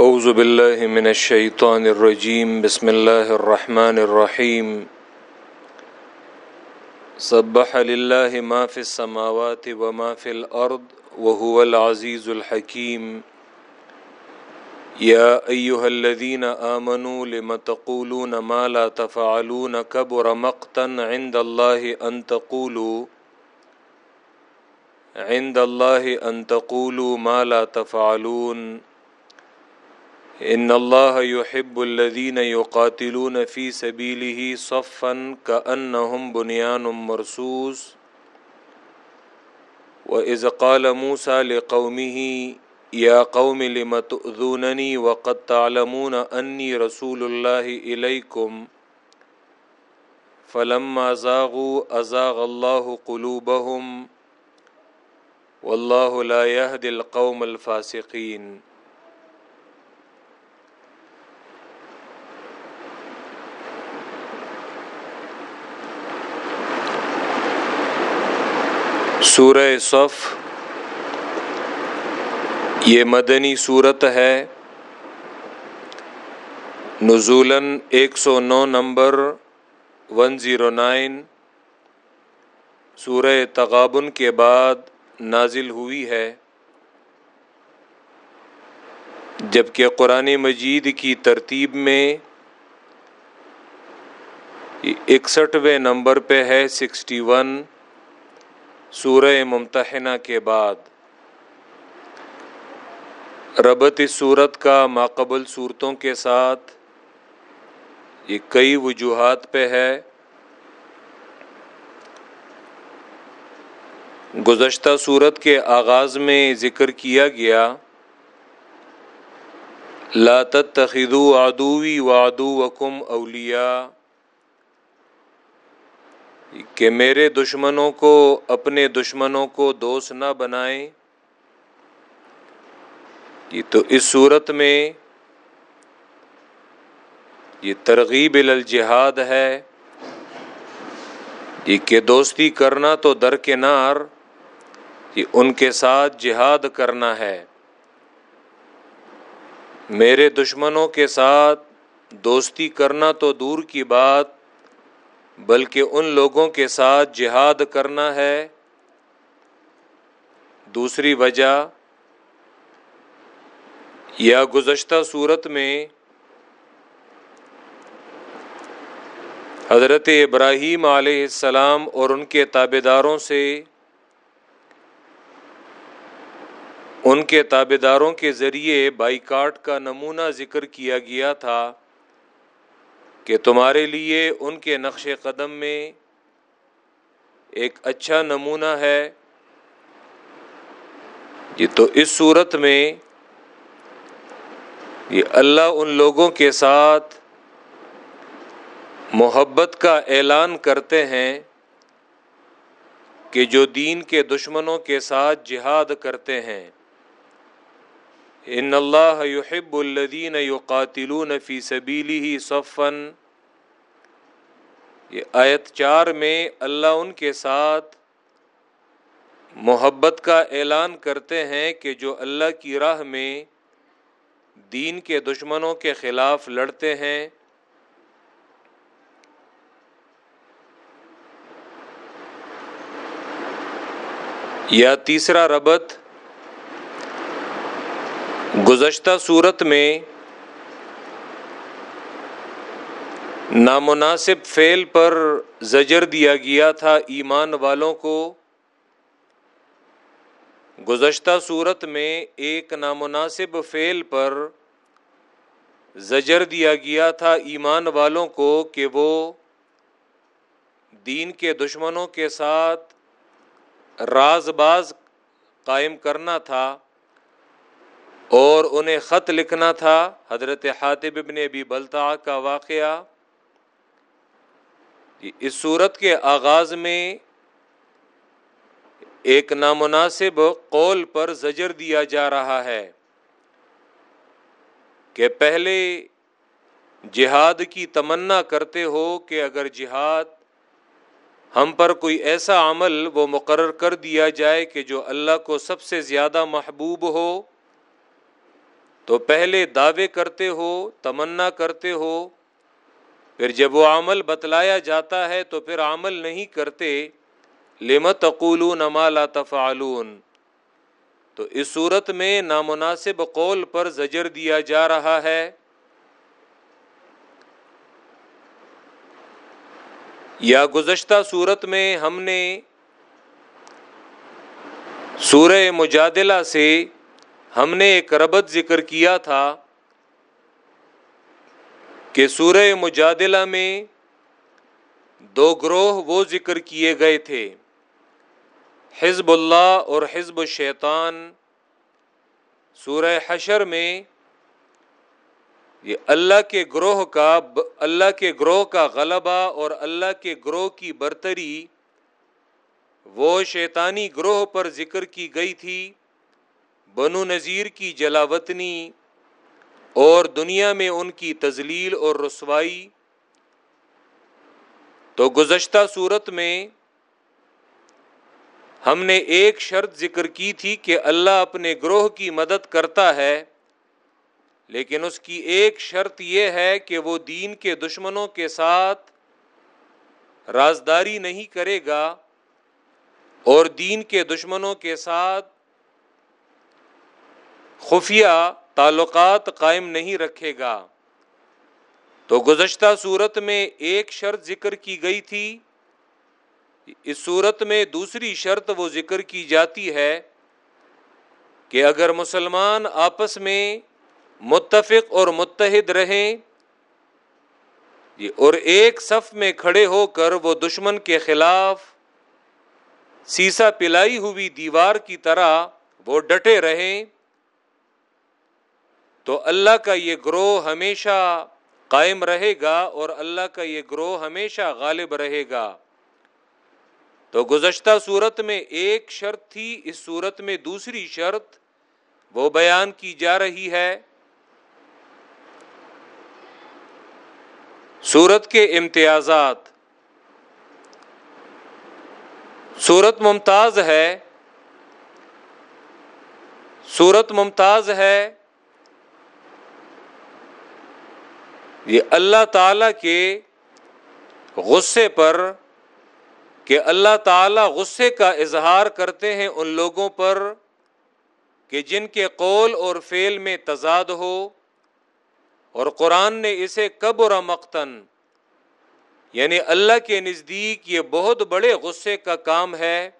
اعوذ باللہ من الشیطان الرجیم بسم اللہ الرحمن الرحیم سبح للہ ما فی السماوات وما فی الارض وهو العزیز الحکیم یا ایہا الذین آمنوا لم تقولون ما لا تفعلون کبر مقتا عند اللہ ان تقولوا عند اللہ ان تقولوا ما لا تفعلون. ان اللہ يحب الذين يقاتلون في سبيله صفا كأنهم بنيان مرصوص. وإذ قال موسى لقومه، يا قوم، لم تؤذونني وقد تعلمون أني رسول الله إليكم. فلما زاغوا، أزاغ الله قلوبهم. والله لا يهدي القوم الفاسقين. سورہ صف، یہ مدنی صورت ہے۔ نزولاً ایک سو نو نمبر ون زیرو نائن سورہ تغابن کے بعد نازل ہوئی ہے۔ جبکہ قرآن مجید کی ترتیب میں اکسٹھویں نمبر پہ ہے سکسٹی ون سورہ ممتحنہ کے بعد۔ ربط اس صورت کا ماقبل صورتوں کے ساتھ۔ یہ کئی وجوہات پہ ہے۔ گزشتہ صورت کے آغاز میں ذکر کیا گیا۔ لا تتخذوا عدوی وعدوکم اولیاء۔ کہ میرے دشمنوں کو، اپنے دشمنوں کو دوست نہ بنائیں۔ یہ تو اس صورت میں یہ ترغیب الجہاد ہے۔ یہ کہ دوستی کرنا تو در کے نار یہ ان کے ساتھ جہاد کرنا ہے۔ میرے دشمنوں کے ساتھ دوستی کرنا تو دور کی بات بلکہ ان لوگوں کے ساتھ جہاد کرنا ہے۔ دوسری وجہ، یا گزشتہ صورت میں حضرت ابراہیم علیہ السلام اور ان کے تابے داروں سے، ان کے تابے داروں کے ذریعے بائی کاٹ کا نمونہ ذکر کیا گیا تھا۔ کہ تمہارے لیے ان کے نقش قدم میں ایک اچھا نمونہ ہے۔ یہ تو اس صورت میں یہ اللہ ان لوگوں کے ساتھ محبت کا اعلان کرتے ہیں کہ جو دین کے دشمنوں کے ساتھ جہاد کرتے ہیں۔ ان اللہ یحب الدین یقاتلون فی سبیلی صفن یہ آیت چار میں اللہ ان کے ساتھ محبت کا اعلان کرتے ہیں کہ جو اللہ کی راہ میں دین کے دشمنوں کے خلاف لڑتے ہیں۔ یا تیسرا ربط گزشتہ صورت میں نامناسب فعل پر زجر دیا گیا تھا ایمان والوں کو۔ گزشتہ صورت میں ایک نامناسب فعل پر زجر دیا گیا تھا ایمان والوں کو کہ وہ دین کے دشمنوں کے ساتھ راز باز قائم کرنا تھا۔ اور انہیں خط لکھنا تھا۔ حضرت حاطب ابن ابی بلتا کا واقعہ۔ اس صورت کے آغاز میں ایک نامناسب قول پر زجر دیا جا رہا ہے کہ پہلے جہاد کی تمنا کرتے ہو کہ اگر جہاد ہم پر کوئی ایسا عمل وہ مقرر کر دیا جائے کہ جو اللہ کو سب سے زیادہ محبوب ہو۔ تو پہلے دعوے کرتے ہو، تمنا کرتے ہو، پھر جب وہ عمل بتلایا جاتا ہے تو پھر عمل نہیں کرتے لمت اقولون ما لا تفعلون؟ تو اس صورت میں نامناسب قول پر زجر دیا جا رہا ہے۔ یا گزشتہ صورت میں ہم نے سورہ مجادلہ سے ہم نے ایک ربط ذکر کیا تھا کہ سورہ مجادلہ میں دو گروہ وہ ذکر کیے گئے تھے، حزب اللہ اور حزب الشیطان سورہ حشر میں یہ اللہ کے گروہ کا اللہ کے گروہ کا غلبہ اور اللہ کے گروہ کی برتری وہ شیطانی گروہ پر ذکر کی گئی تھی۔ بنو نذیر کی جلاوطنی اور دنیا میں ان کی تزلیل اور رسوائی تو گزشتہ صورت میں ہم نے ایک شرط ذکر کی تھی کہ اللہ اپنے گروہ کی مدد کرتا ہے، لیکن اس کی ایک شرط یہ ہے کہ وہ دین کے دشمنوں کے ساتھ رازداری نہیں کرے گا اور دین کے دشمنوں کے ساتھ خفیہ تعلقات قائم نہیں رکھے گا۔ تو گزشتہ صورت میں ایک شرط ذکر کی گئی تھی۔ اس صورت میں دوسری شرط وہ ذکر کی جاتی ہے کہ اگر مسلمان آپس میں متفق اور متحد رہیں اور ایک صف میں کھڑے ہو کر وہ دشمن کے خلاف سیسا پلائی ہوئی دیوار کی طرح وہ ڈٹے رہیں تو اللہ کا یہ گروہ ہمیشہ قائم رہے گا اور اللہ کا یہ گروہ ہمیشہ غالب رہے گا۔ تو گزشتہ صورت میں ایک شرط تھی، اس صورت میں دوسری شرط وہ بیان کی جا رہی ہے۔ سورت کے امتیازات۔ سورت ممتاز ہے۔ سورت ممتاز ہے۔ یہ اللہ تعالی کے غصے پر کہ اللہ تعالی غصے کا اظہار کرتے ہیں ان لوگوں پر کہ جن کے قول اور فعل میں تضاد ہو اور قرآن نے اسے قبر مقتن یعنی اللہ کے نزدیک یہ بہت بڑے غصے کا کام ہے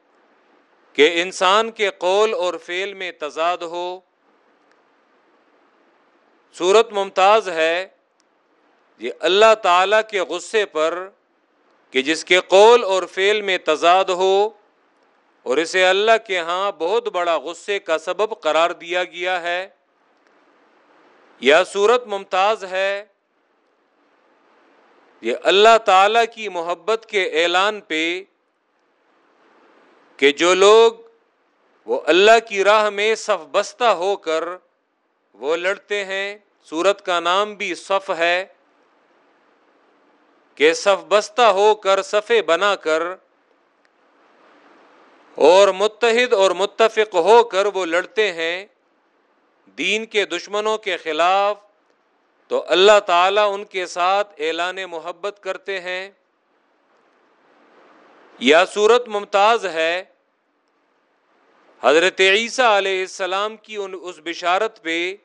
کہ انسان کے قول اور فعل میں تضاد ہو۔ صورت ممتاز ہے یہ اللہ تعالی کے غصے پر کہ جس کے قول اور فعل میں تضاد ہو اور اسے اللہ کے ہاں بہت بڑا غصے کا سبب قرار دیا گیا ہے، یا صورت ممتاز ہے، یہ اللہ تعالی کی محبت کے اعلان پہ کہ جو لوگ وہ اللہ کی راہ میں صف بستہ ہو کر وہ لڑتے ہیں سورت کا نام بھی صف ہے۔ کہ صف بستہ ہو کر صفے بنا کر اور متحد اور متفق ہو کر وہ لڑتے ہیں دین کے دشمنوں کے خلاف، تو اللہ تعالیٰ ان کے ساتھ اعلان محبت کرتے ہیں۔ یا صورت ممتاز ہے، حضرت عیسیٰ علیہ السلام کی ان اس بشارت پہ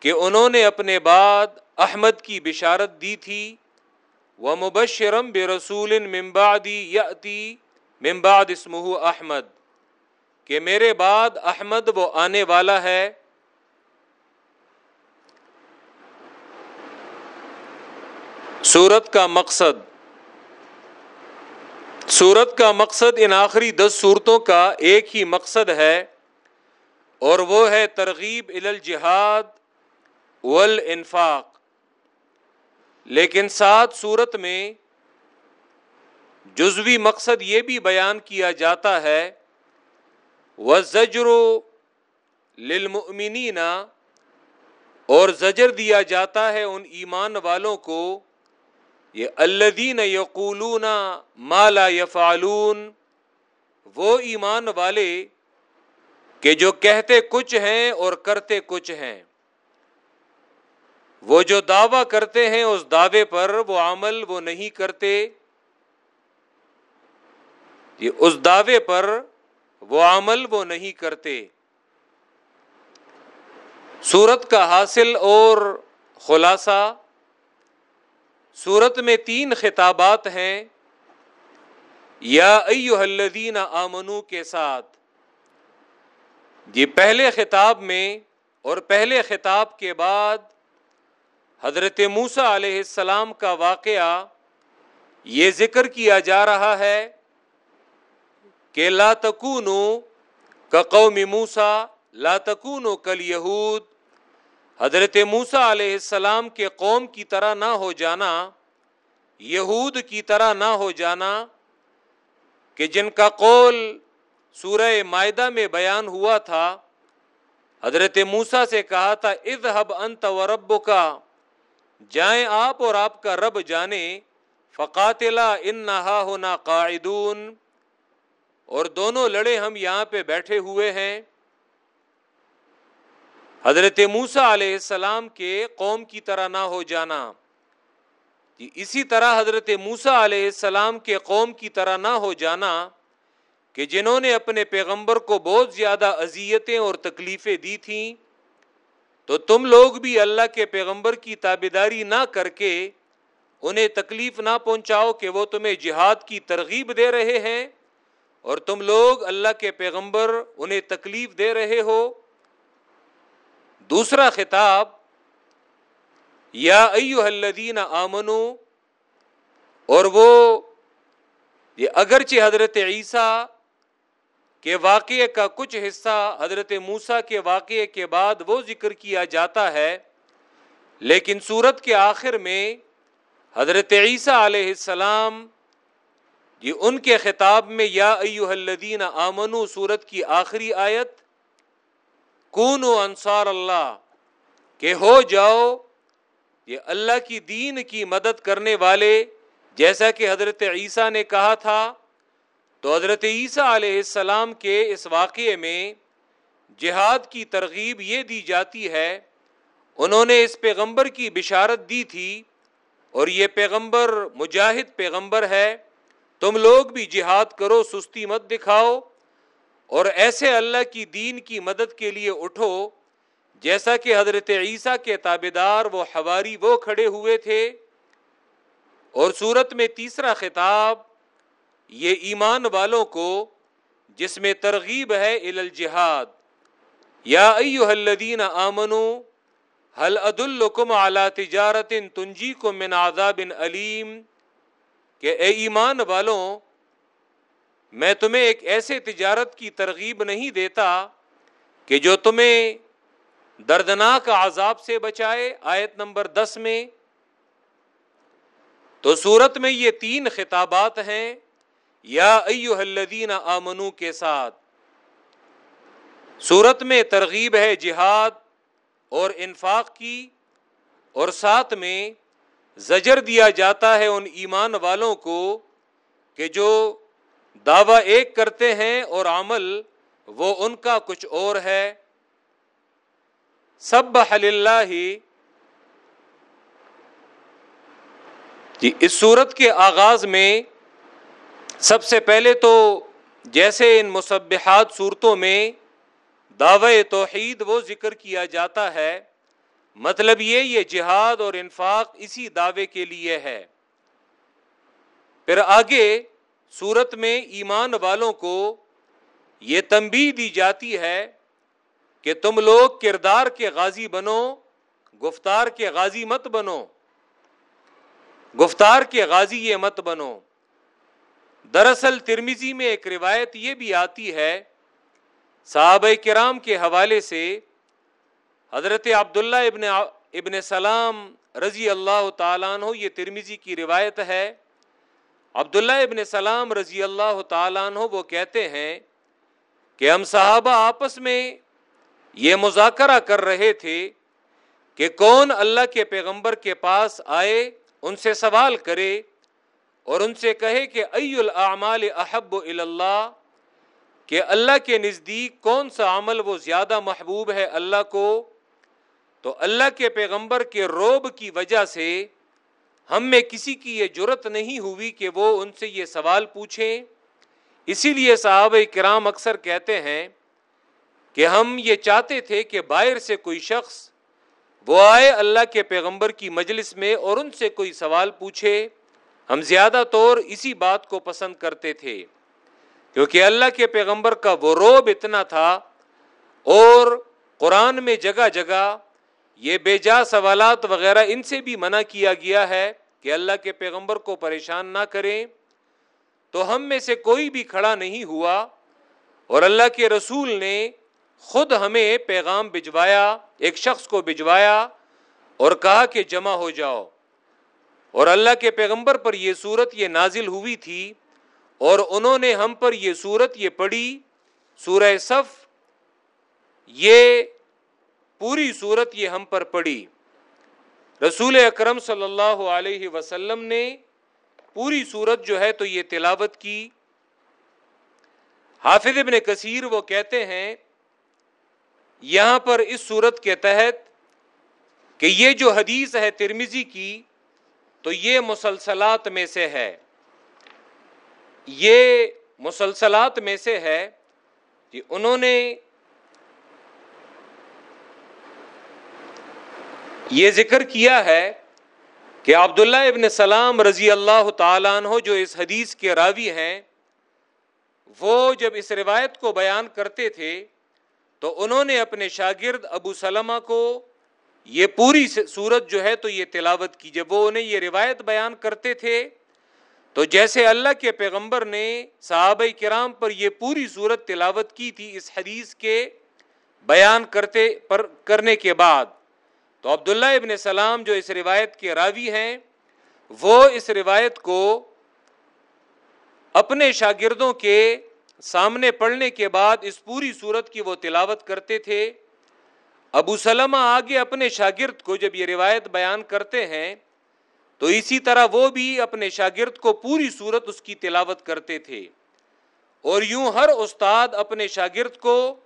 کہ انہوں نے اپنے بعد احمد کی بشارت دی تھی وہ مبشرم بے رسول ممبادی یتی ممباد اسمہ احمد، کہ میرے بعد احمد وہ آنے والا ہے۔ سورت کا مقصد۔ سورت کا مقصد ان آخری دس صورتوں کا ایک ہی مقصد ہے، اور وہ ہے ترغیب الجہاد ول انفاق لیکن سات صورت میں جزوی مقصد یہ بھی بیان کیا جاتا ہے وہ زجر للمؤمنین اور زجر دیا جاتا ہے ان ایمان والوں کو، یہ الدین یقولون مالا یفعلون وہ ایمان والے کہ جو کہتے کچھ ہیں اور کرتے کچھ ہیں۔ وہ جو دعویٰ کرتے ہیں اس دعوے پر وہ عمل وہ نہیں کرتے۔ اس دعوے پر وہ عمل وہ نہیں کرتے۔ سورت کا حاصل اور خلاصہ سورت میں تین خطابات ہیں۔ یا ایو الذین آمنو کے ساتھ۔ یہ پہلے خطاب میں اور پہلے خطاب کے بعد حضرت موسا علیہ السلام کا واقعہ یہ ذکر کیا جا رہا ہے کہ لا تکونو کا قوم موسا لا تکونو کل یہود حضرت موسا علیہ السلام کے قوم کی طرح نہ ہو جانا، یہود کی طرح نہ ہو جانا کہ جن کا قول سورہ معدہ میں بیان ہوا تھا۔ حضرت موسا سے کہا تھا اذهب انت ورب کا جائیں آپ اور آپ کا رب جانے، فقاتلا ان نہا ہونا قاعدون۔ اور دونوں لڑے ہم یہاں پہ بیٹھے ہوئے ہیں۔ حضرت موسا علیہ السلام کے قوم کی طرح نہ ہو جانا۔ جی، اسی طرح حضرت موسا علیہ السلام کے قوم کی طرح نہ ہو جانا کہ جنہوں نے اپنے پیغمبر کو بہت زیادہ اذیتیں اور تکلیفیں دی تھیں۔ تو تم لوگ بھی اللہ کے پیغمبر کی تابیداری نہ کر کے انہیں تکلیف نہ پہنچاؤ کہ وہ تمہیں جہاد کی ترغیب دے رہے ہیں اور تم لوگ اللہ کے پیغمبر انہیں تکلیف دے رہے ہو۔ دوسرا خطاب، یا ایو الذین آمنو، اور وہ، یہ اگرچہ حضرت عیسیٰ کہ واقعے کا کچھ حصہ حضرت موسا کے واقعے کے بعد وہ ذکر کیا جاتا ہے۔ لیکن سورت کے آخر میں حضرت عیسیٰ علیہ السلام یہ ان کے خطاب میں، یا ایو الذین آمنو سورت کی آخری آیت کون و انصار اللہ، کہ ہو جاؤ، یہ اللہ کی دین کی مدد کرنے والے، جیسا کہ حضرت عیسیٰ نے کہا تھا تو حضرت عیسیٰ علیہ السلام کے اس واقعے میں جہاد کی ترغیب یہ دی جاتی ہے، انہوں نے اس پیغمبر کی بشارت دی تھی اور یہ پیغمبر مجاہد پیغمبر ہے، تم لوگ بھی جہاد کرو، سستی مت دکھاؤ اور ایسے اللہ کی دین کی مدد کے لیے اٹھو۔ جیسا کہ حضرت عیسیٰ کے تابے دار وہ حواری وہ کھڑے ہوئے تھے۔ اور صورت میں تیسرا خطاب یہ ایمان والوں کو جس میں ترغیب ہے الجہاد۔ یا ایو الذین آمنو حل عد الکم تجارت تنجی کو من عذاب علیم کہ اے ایمان والوں، میں تمہیں ایک ایسے تجارت کی ترغیب نہیں دیتا کہ جو تمہیں دردناک عذاب سے بچائے۔ آیت نمبر دس میں تو صورت میں یہ تین خطابات ہیں۔ یا ایو الذین آمنو کے ساتھ، صورت میں ترغیب ہے جہاد اور انفاق کی اور ساتھ میں زجر دیا جاتا ہے ان ایمان والوں کو کہ جو دعوی ایک کرتے ہیں اور عمل وہ ان کا کچھ اور ہے۔ سب اللہ جی اس صورت کے آغاز میں سب سے پہلے تو جیسے ان مصبحات صورتوں میں دعوی توحید وہ ذکر کیا جاتا ہے مطلب یہ یہ جہاد اور انفاق اسی دعوے کے لیے ہے۔ پھر آگے صورت میں ایمان والوں کو یہ تنبیہ دی جاتی ہے کہ تم لوگ کردار کے غازی بنو، گفتار کے غازی مت بنو۔ گفتار کے غازی یہ مت بنو۔ دراصل ترمیزی میں ایک روایت یہ بھی آتی ہے، صحابہ کرام کے حوالے سے حضرت عبداللہ ابن ابن سلام رضی اللہ تعالیٰ عنہ، یہ ترمیزی کی روایت ہے۔ عبداللہ ابن سلام رضی اللہ تعالیٰ عنہ وہ کہتے ہیں کہ ہم صحابہ آپس میں یہ مذاکرہ کر رہے تھے کہ کون اللہ کے پیغمبر کے پاس آئے، ان سے سوال کرے اور ان سے کہے کہ ای الاعمال احب اللہ کہ اللہ کے نزدیک کون سا عمل وہ زیادہ محبوب ہے اللہ کو؟ تو اللہ کے پیغمبر کے روب کی وجہ سے ہم میں کسی کی یہ جرت نہیں ہوئی کہ وہ ان سے یہ سوال پوچھیں۔ اسی لیے صحابہ کرام اکثر کہتے ہیں کہ ہم یہ چاہتے تھے کہ باہر سے کوئی شخص وہ آئے اللہ کے پیغمبر کی مجلس میں اور ان سے کوئی سوال پوچھے۔ ہم زیادہ طور اسی بات کو پسند کرتے تھے، کیونکہ اللہ کے پیغمبر کا وہ روب اتنا تھا اور قرآن میں جگہ جگہ یہ بے جا سوالات وغیرہ ان سے بھی منع کیا گیا ہے کہ اللہ کے پیغمبر کو پریشان نہ کریں۔ تو ہم میں سے کوئی بھی کھڑا نہیں ہوا اور اللہ کے رسول نے خود ہمیں پیغام بھجوایا، ایک شخص کو بھجوایا اور کہا کہ جمع ہو جاؤ۔ اور اللہ کے پیغمبر پر یہ صورت یہ نازل ہوئی تھی اور انہوں نے ہم پر یہ صورت یہ پڑھی، سورہ صف، یہ پوری صورت یہ ہم پر پڑی رسول اکرم صلی اللہ علیہ وسلم نے پوری صورت جو ہے تو یہ تلاوت کی۔ حافظ ابن کثیر وہ کہتے ہیں، یہاں پر اس صورت کے تحت کہ یہ جو حدیث ہے ترمیزی کی تو یہ مسلسلات میں سے ہے۔ یہ مسلسلات میں سے ہے کہ انہوں نے یہ ذکر کیا ہے کہ عبداللہ ابن سلام رضی اللہ تعالیٰ عنہ جو اس حدیث کے راوی ہیں، وہ جب اس روایت کو بیان کرتے تھے تو انہوں نے اپنے شاگرد ابو سلمہ کو یہ پوری صورت جو ہے تو یہ تلاوت کی، جب وہ انہیں یہ روایت بیان کرتے تھے، تو جیسے اللہ کے پیغمبر نے صحابہ کرام پر یہ پوری صورت تلاوت کی تھی، اس حدیث کے بیان کرتے، پر کرنے کے بعد، تو عبداللہ ابن سلام جو اس روایت کے راوی ہیں، وہ اس روایت کو اپنے شاگردوں کے سامنے پڑھنے کے بعد اس پوری صورت کی وہ تلاوت کرتے تھے۔ ابو سلمہ آگے اپنے شاگرد کو جب یہ روایت بیان کرتے ہیں، تو اسی طرح وہ بھی اپنے شاگرد کو پوری صورت اس کی تلاوت کرتے تھے۔ اور یوں ہر استاد اپنے شاگرد کو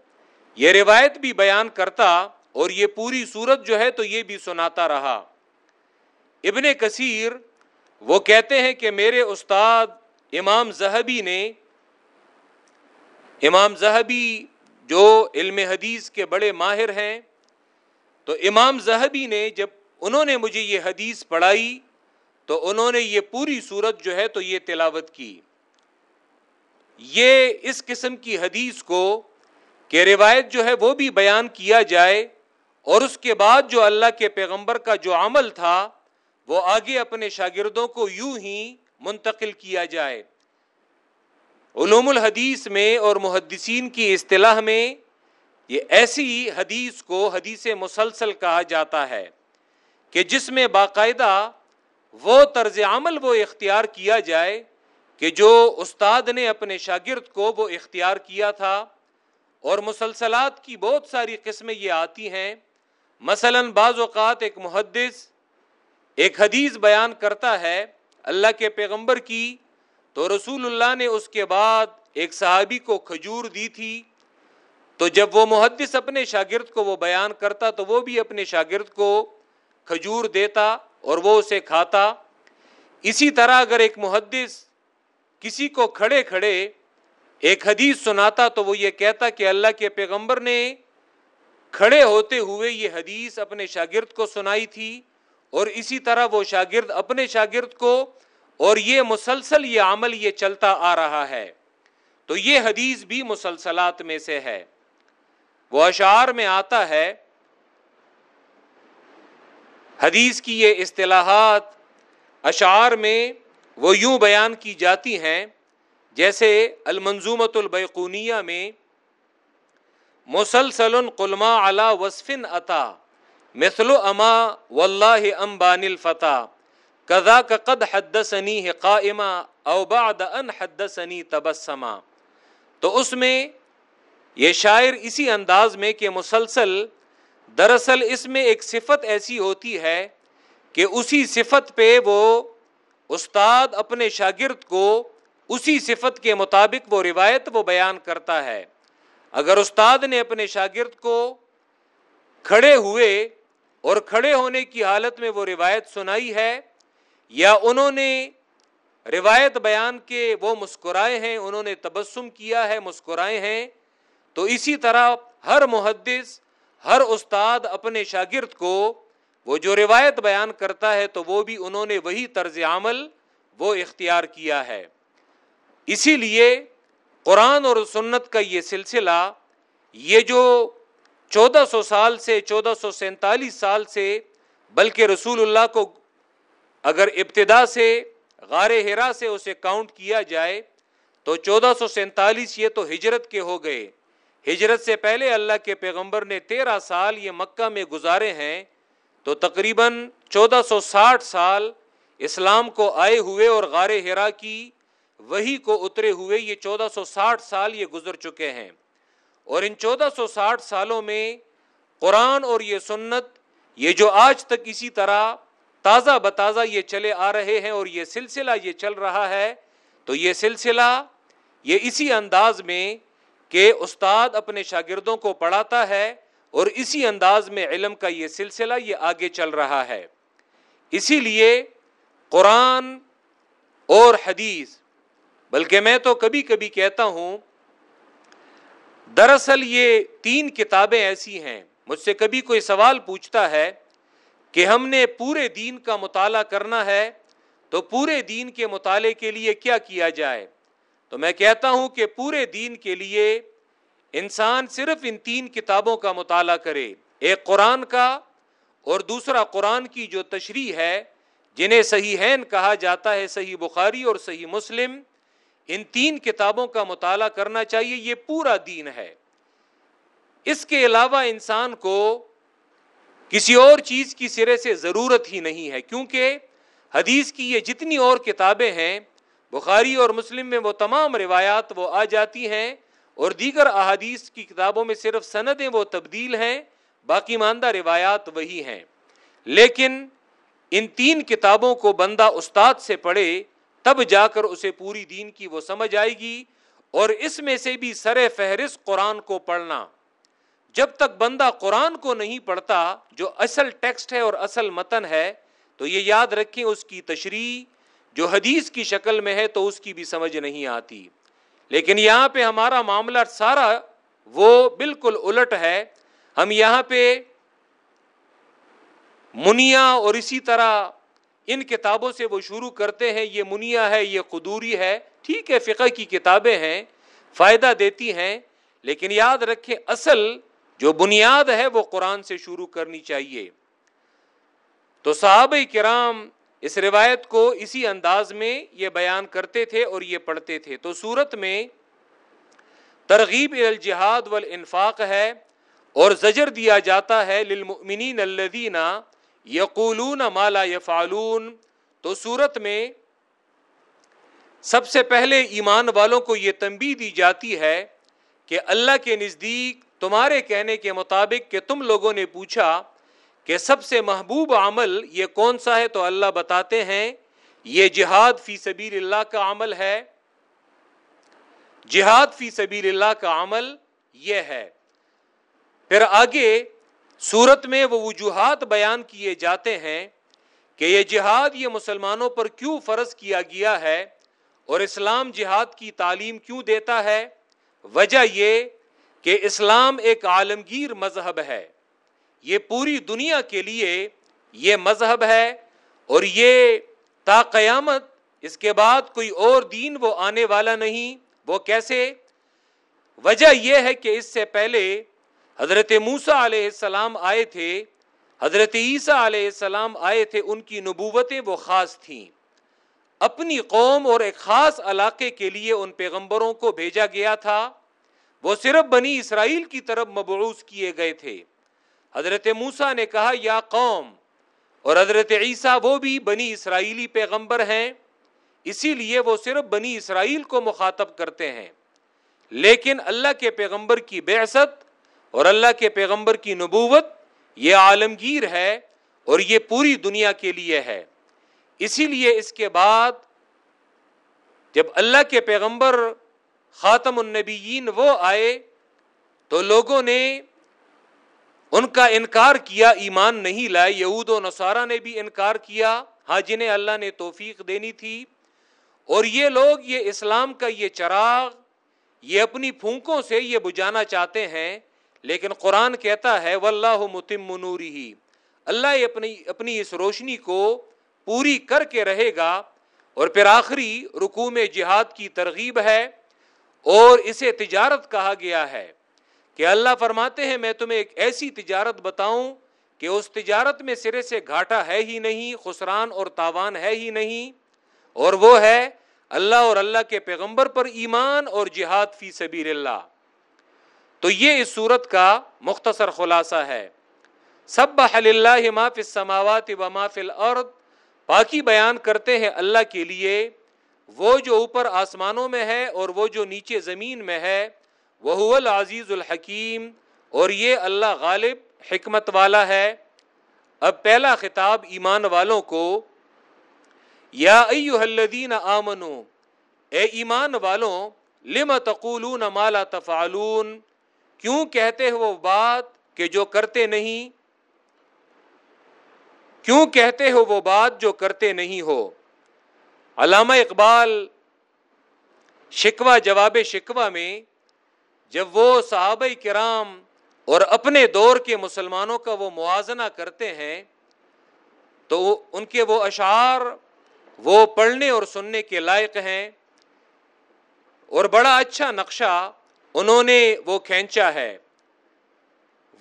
یہ روایت بھی بیان کرتا اور یہ پوری صورت جو ہے تو یہ بھی سناتا رہا۔ ابن کثیر وہ کہتے ہیں کہ میرے استاد امام زہبی نے، امام زہبی جو علم حدیث کے بڑے ماہر ہیں تو امام زہبی نے جب انہوں نے مجھے یہ حدیث پڑھائی، تو انہوں نے یہ پوری صورت جو ہے تو یہ تلاوت کی۔ یہ اس قسم کی حدیث کو کہ روایت جو ہے وہ بھی بیان کیا جائے اور اس کے بعد جو اللہ کے پیغمبر کا جو عمل تھا، وہ آگے اپنے شاگردوں کو یوں ہی منتقل کیا جائے۔ علوم الحدیث میں اور محدثین کی اصطلاح میں یہ ایسی حدیث کو حدیث مسلسل کہا جاتا ہے کہ جس میں باقاعدہ وہ طرز عمل وہ اختیار کیا جائے کہ جو استاد نے اپنے شاگرد کو وہ اختیار کیا تھا اور مسلسلات کی بہت ساری قسمیں یہ آتی ہیں۔ مثلا بعض اوقات ایک محدث ایک حدیث بیان کرتا ہے اللہ کے پیغمبر کی تو رسول اللہ نے اس کے بعد ایک صحابی کو کھجور دی تھی۔ تو جب وہ محدث اپنے شاگرد کو وہ بیان کرتا تو وہ بھی اپنے شاگرد کو کھجور دیتا اور وہ اسے کھاتا۔ اسی طرح اگر ایک محدث کسی کو کھڑے کھڑے ایک حدیث سناتا تو وہ یہ کہتا کہ اللہ کے پیغمبر نے کھڑے ہوتے ہوئے یہ حدیث اپنے شاگرد کو سنائی تھی اور اسی طرح وہ شاگرد اپنے شاگرد کو اور یہ مسلسل یہ عمل یہ چلتا آ رہا ہے۔ تو یہ حدیث بھی مسلسلات میں سے ہے۔ وہ اشعار میں آتا ہے، حدیث کی یہ اصطلاحات اشعار میں وہ یوں بیان کی جاتی ہیں، جیسے المنظومت البیقونیہ میں، مسلسل قلما علا وصفن عطا مثل اما و اللہ ام بان الفتح کذا کا قد حد سنی ہے قائمہ اوباد ان حد سنی تبسما۔ تو اس میں یہ شاعر اسی انداز میں کہ مسلسل دراصل اس میں ایک صفت ایسی ہوتی ہے کہ اسی صفت پہ وہ استاد اپنے شاگرد کو اسی صفت کے مطابق وہ روایت وہ بیان کرتا ہے۔ اگر استاد نے اپنے شاگرد کو کھڑے ہوئے اور کھڑے ہونے کی حالت میں وہ روایت سنائی ہے یا انہوں نے روایت بیان کے وہ مسکرائے ہیں، انہوں نے تبسم کیا ہے، مسکرائے ہیں تو اسی طرح ہر محدث، ہر استاد اپنے شاگرد کو وہ جو روایت بیان کرتا ہے تو وہ بھی انہوں نے وہی طرز عمل وہ اختیار کیا ہے۔ اسی لیے قرآن اور سنت کا یہ سلسلہ یہ جو چودہ سو سال سے، چودہ سو سینتالیس سال سے، بلکہ رسول اللہ کو اگر ابتدا سے، غار ہرا سے اسے کاؤنٹ کیا جائے تو چودہ سو سینتالیس یہ تو ہجرت کے ہو گئے۔ ہجرت سے پہلے اللہ کے پیغمبر نے تیرہ سال یہ مکہ میں گزارے ہیں تو تقریباً چودہ سو ساٹھ سال اسلام کو آئے ہوئے اور غار ہرا کی وہی کو اترے ہوئے یہ چودہ سو ساٹھ سال یہ گزر چکے ہیں۔ اور ان چودہ سو ساٹھ سالوں میں قرآن اور یہ سنت یہ جو آج تک اسی طرح تازہ بتازہ یہ چلے آ رہے ہیں اور یہ سلسلہ یہ چل رہا ہے تو یہ سلسلہ یہ اسی انداز میں کہ استاد اپنے شاگردوں کو پڑھاتا ہے اور اسی انداز میں علم کا یہ سلسلہ یہ آگے چل رہا ہے۔ اسی لیے قرآن اور حدیث، بلکہ میں تو کبھی کبھی کہتا ہوں، دراصل یہ تین کتابیں ایسی ہیں، مجھ سے کبھی کوئی سوال پوچھتا ہے کہ ہم نے پورے دین کا مطالعہ کرنا ہے تو پورے دین کے مطالعے کے لیے کیا کیا جائے؟ تو میں کہتا ہوں کہ پورے دین کے لیے انسان صرف ان تین کتابوں کا مطالعہ کرے، ایک قرآن کا اور دوسرا قرآن کی جو تشریح ہے، جنہیں صحیح کہا جاتا ہے، صحیح بخاری اور صحیح مسلم، ان تین کتابوں کا مطالعہ کرنا چاہیے، یہ پورا دین ہے۔ اس کے علاوہ انسان کو کسی اور چیز کی سرے سے ضرورت ہی نہیں ہے، کیونکہ حدیث کی یہ جتنی اور کتابیں ہیں بخاری اور مسلم میں وہ تمام روایات وہ آ جاتی ہیں اور دیگر احادیث کی کتابوں میں صرف سندیں وہ تبدیل ہیں، باقی ماندہ روایات وہی ہیں۔ لیکن ان تین کتابوں کو بندہ استاد سے پڑھے، تب جا کر اسے پوری دین کی وہ سمجھ آئے گی اور اس میں سے بھی سر فہرست قرآن کو پڑھنا۔ جب تک بندہ قرآن کو نہیں پڑھتا، جو اصل ٹیکسٹ ہے اور اصل متن ہے، تو یہ یاد رکھیں اس کی تشریح جو حدیث کی شکل میں ہے تو اس کی بھی سمجھ نہیں آتی۔ لیکن یہاں پہ ہمارا معاملہ سارا وہ بالکل الٹ ہے۔ ہم یہاں پہ منیا اور اسی طرح ان کتابوں سے وہ شروع کرتے ہیں۔ یہ منیا ہے، یہ قدوری ہے۔ ٹھیک ہے، فقہ کی کتابیں ہیں، فائدہ دیتی ہیں۔ لیکن یاد رکھیں، اصل جو بنیاد ہے وہ قرآن سے شروع کرنی چاہیے۔ تو صحابہ کرام اس روایت کو اسی انداز میں یہ بیان کرتے تھے اور یہ پڑھتے تھے۔ تو صورت میں ترغیب الجہاد والانفاق ہے اور زجر دیا جاتا ہے للمؤمنین الذین یقولون ما لا یفعلون۔ تو صورت میں سب سے پہلے ایمان والوں کو یہ تنبیہ دی جاتی ہے کہ اللہ کے نزدیک تمہارے کہنے کے مطابق کہ تم لوگوں نے پوچھا کہ سب سے محبوب عمل یہ کون سا ہے تو اللہ بتاتے ہیں، یہ جہاد فی سبیل اللہ کا عمل ہے۔ جہاد فی سبیل اللہ کا عمل یہ ہے۔ پھر آگے صورت میں وہ وجوہات بیان کیے جاتے ہیں کہ یہ جہاد یہ مسلمانوں پر کیوں فرض کیا گیا ہے اور اسلام جہاد کی تعلیم کیوں دیتا ہے۔ وجہ یہ کہ اسلام ایک عالمگیر مذہب ہے۔ یہ پوری دنیا کے لیے یہ مذہب ہے اور یہ تا قیامت اس کے بعد کوئی اور دین وہ آنے والا نہیں، وہ کیسے؟ وجہ یہ ہے کہ اس سے پہلے حضرت موسا علیہ السلام آئے تھے، حضرت عیسیٰ علیہ السلام آئے تھے، ان کی نبوتیں وہ خاص تھیں۔ اپنی قوم اور ایک خاص علاقے کے لیے ان پیغمبروں کو بھیجا گیا تھا، وہ صرف بنی اسرائیل کی طرف مبعوث کیے گئے تھے۔ حضرت موسا نے کہا، یا قوم، اور حضرت عیسیٰ وہ بھی بنی اسرائیلی پیغمبر ہیں، اسی لیے وہ صرف بنی اسرائیل کو مخاطب کرتے ہیں۔ لیکن اللہ کے پیغمبر کی بعثت اور اللہ کے پیغمبر کی نبوت یہ عالمگیر ہے اور یہ پوری دنیا کے لیے ہے۔ اسی لیے اس کے بعد جب اللہ کے پیغمبر خاتم النبیین وہ آئے تو لوگوں نے ان کا انکار کیا، ایمان نہیں لائے، یہود و نصارہ نے بھی انکار کیا۔ ہاں جنہیں اللہ نے توفیق دینی تھی۔ اور یہ لوگ، یہ اسلام کا یہ چراغ، یہ اپنی پھونکوں سے یہ بجانا چاہتے ہیں۔ لیکن قرآن کہتا ہے، واللہ متم منوری ہی اللہ اپنی اپنی اس روشنی کو پوری کر کے رہے گا۔ اور پھر آخری رکو میں جہاد کی ترغیب ہے۔ اور اسے تجارت کہا گیا ہے۔ کہ اللہ فرماتے ہیں، میں تمہیں ایک ایسی تجارت بتاؤں کہ اس تجارت میں سرے سے گھاٹا ہے ہی نہیں، خسران اور تاوان ہے ہی نہیں، اور وہ ہے اللہ اور اللہ کے پیغمبر پر ایمان اور جہاد فی سبیر اللہ۔ تو یہ اس صورت کا مختصر خلاصہ ہے۔ سب اللہ ما فی السماوات و ما فی الارض۔ پاکی بیان کرتے ہیں اللہ کے لیے، وہ جو اوپر آسمانوں میں ہے اور وہ جو نیچے زمین میں ہے وہ العزیز الحکیم، اور یہ اللہ غالب، حکمت والا ہے۔ اب پہلا خطاب ایمان والوں کو، یا ایوہ الذین آمنو، اے ایمان والوں، لم تقولون ما لا تفعلون؟ کیوں کہتے ہو وہ بات کہ جو کرتے نہیں؟ کیوں کہتے ہو وہ بات جو کرتے نہیں ہو؟ علامہ اقبال، شکوہ، جواب شکوہ میں جب وہ صحابہ کرام اور اپنے دور کے مسلمانوں کا وہ موازنہ کرتے ہیں، تو ان کے وہ اشعار وہ پڑھنے اور سننے کے لائق ہیں۔ اور بڑا اچھا نقشہ انہوں نے وہ کھینچا ہے۔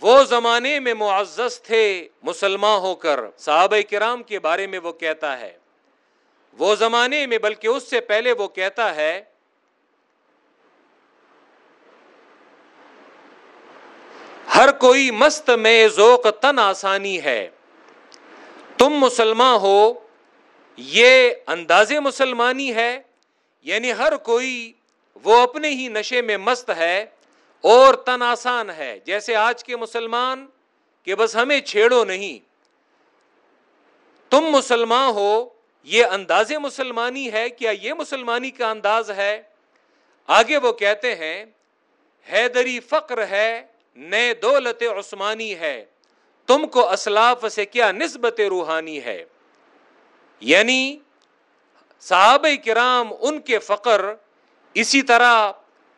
وہ زمانے میں معزز تھے مسلمان ہو کر، صحابہ کرام کے بارے میں وہ کہتا ہے۔ وہ زمانے میں، بلکہ اس سے پہلے وہ کہتا ہے ہر کوئی مست میں ذوق تن آسانی ہے۔ تم مسلمان ہو، یہ انداز مسلمانی ہے۔ یعنی ہر کوئی وہ اپنے ہی نشے میں مست ہے اور تن آسان ہے۔ جیسے آج کے مسلمان کہ بس ہمیں چھیڑو نہیں۔ تم مسلمان ہو، یہ انداز مسلمانی ہے۔ کیا یہ مسلمانی کا انداز ہے؟ آگے وہ کہتے ہیں، حیدری فقر ہے نئے دولت عثمانی ہے، تم کو اسلاف سے کیا نسبت روحانی ہے؟ یعنی صحابہ کرام ان کے فقر اسی طرح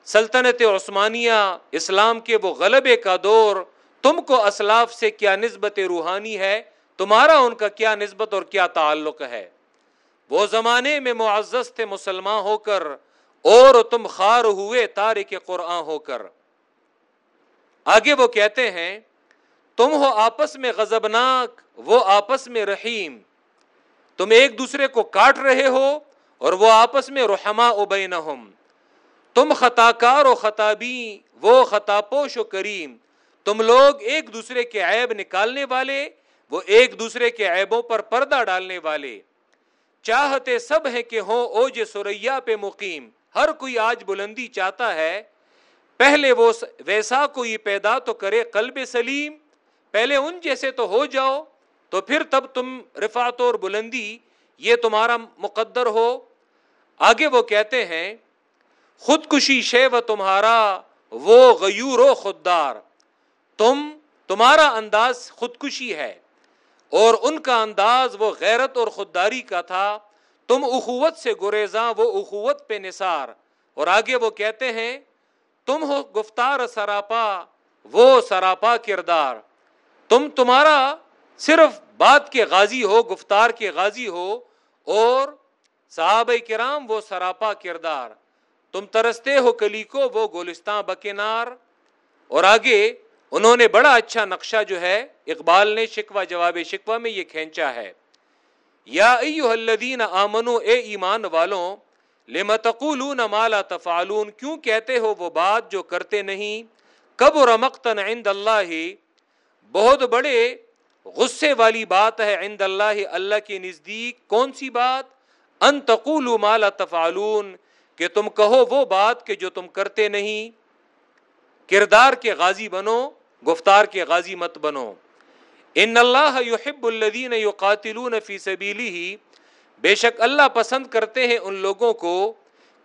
سلطنت عثمانیہ اسلام کے وہ غلبے کا دور، تم کو اسلاف سے کیا نسبت روحانی ہے؟ تمہارا ان کا کیا نسبت اور کیا تعلق ہے؟ وہ زمانے میں معزز تھے مسلمان ہو کر، اور تم خار ہوئے تارک قرآن ہو کر۔ آگے وہ کہتے ہیں، تم ہو آپس میں غزبناک وہ آپس میں رحیم۔ تم ایک دوسرے کو کاٹ رہے ہو اور وہ آپس میں رحما ابینہم تم خطا کار و خطابی، وہ خطا پوش و کریم۔ تم لوگ ایک دوسرے کے عیب نکالنے والے، وہ ایک دوسرے کے عیبوں پر پردہ ڈالنے والے۔ چاہتے سب ہیں کہ ہوں اوج سوریا پہ مقیم۔ ہر کوئی آج بلندی چاہتا ہے پہلے وہ ویسا کوئی پیدا تو کرے قلب سلیم، پہلے ان جیسے تو ہو جاؤ، تو پھر تب تم رفات اور بلندی، یہ تمہارا مقدر ہو۔ آگے وہ کہتے ہیں، خودکشی شے و تمہارا، وہ غیور و خوددار۔ تم، تمہارا انداز خودکشی ہے، اور ان کا انداز وہ غیرت اور خودداری کا تھا۔ تم اخوت سے گریزاں، وہ اخوت پہ نثار۔ اور آگے وہ کہتے ہیں تم ہو گفتار سراپا، وہ سراپا کردار۔ تم تمہارا صرف بات کے غازی ہو، گفتار کے غازی ہو، اور صحابہ کرام وہ سراپا کردار۔ تم ترستے ہو کلی کو، وہ گولستان بکنار اور آگے انہوں نے بڑا اچھا نقشہ جو ہے، اقبال نے شکوہ، جواب شکوہ میں یہ کھینچا ہے۔ یا ایوہ الذین آمنو، اے ایمان والوں لما تقولون ما لا تفعلون؟ کیوں کہتے ہو وہ بات جو کرتے نہیں؟ کبر مقتن عند اللہ؟ بہت بڑے غصے والی بات ہے عند اللہ اللہ کے نزدیک۔ کون سی بات؟ ان تقولوا ما لا تفعلون، کہ تم کہو وہ بات کہ جو تم کرتے نہیں۔ کردار کے غازی بنو، گفتار کے غازی مت بنو۔ ان اللہ یحب الذین یقاتلون فی سبیلہ۔ بے شک اللہ پسند کرتے ہیں ان لوگوں کو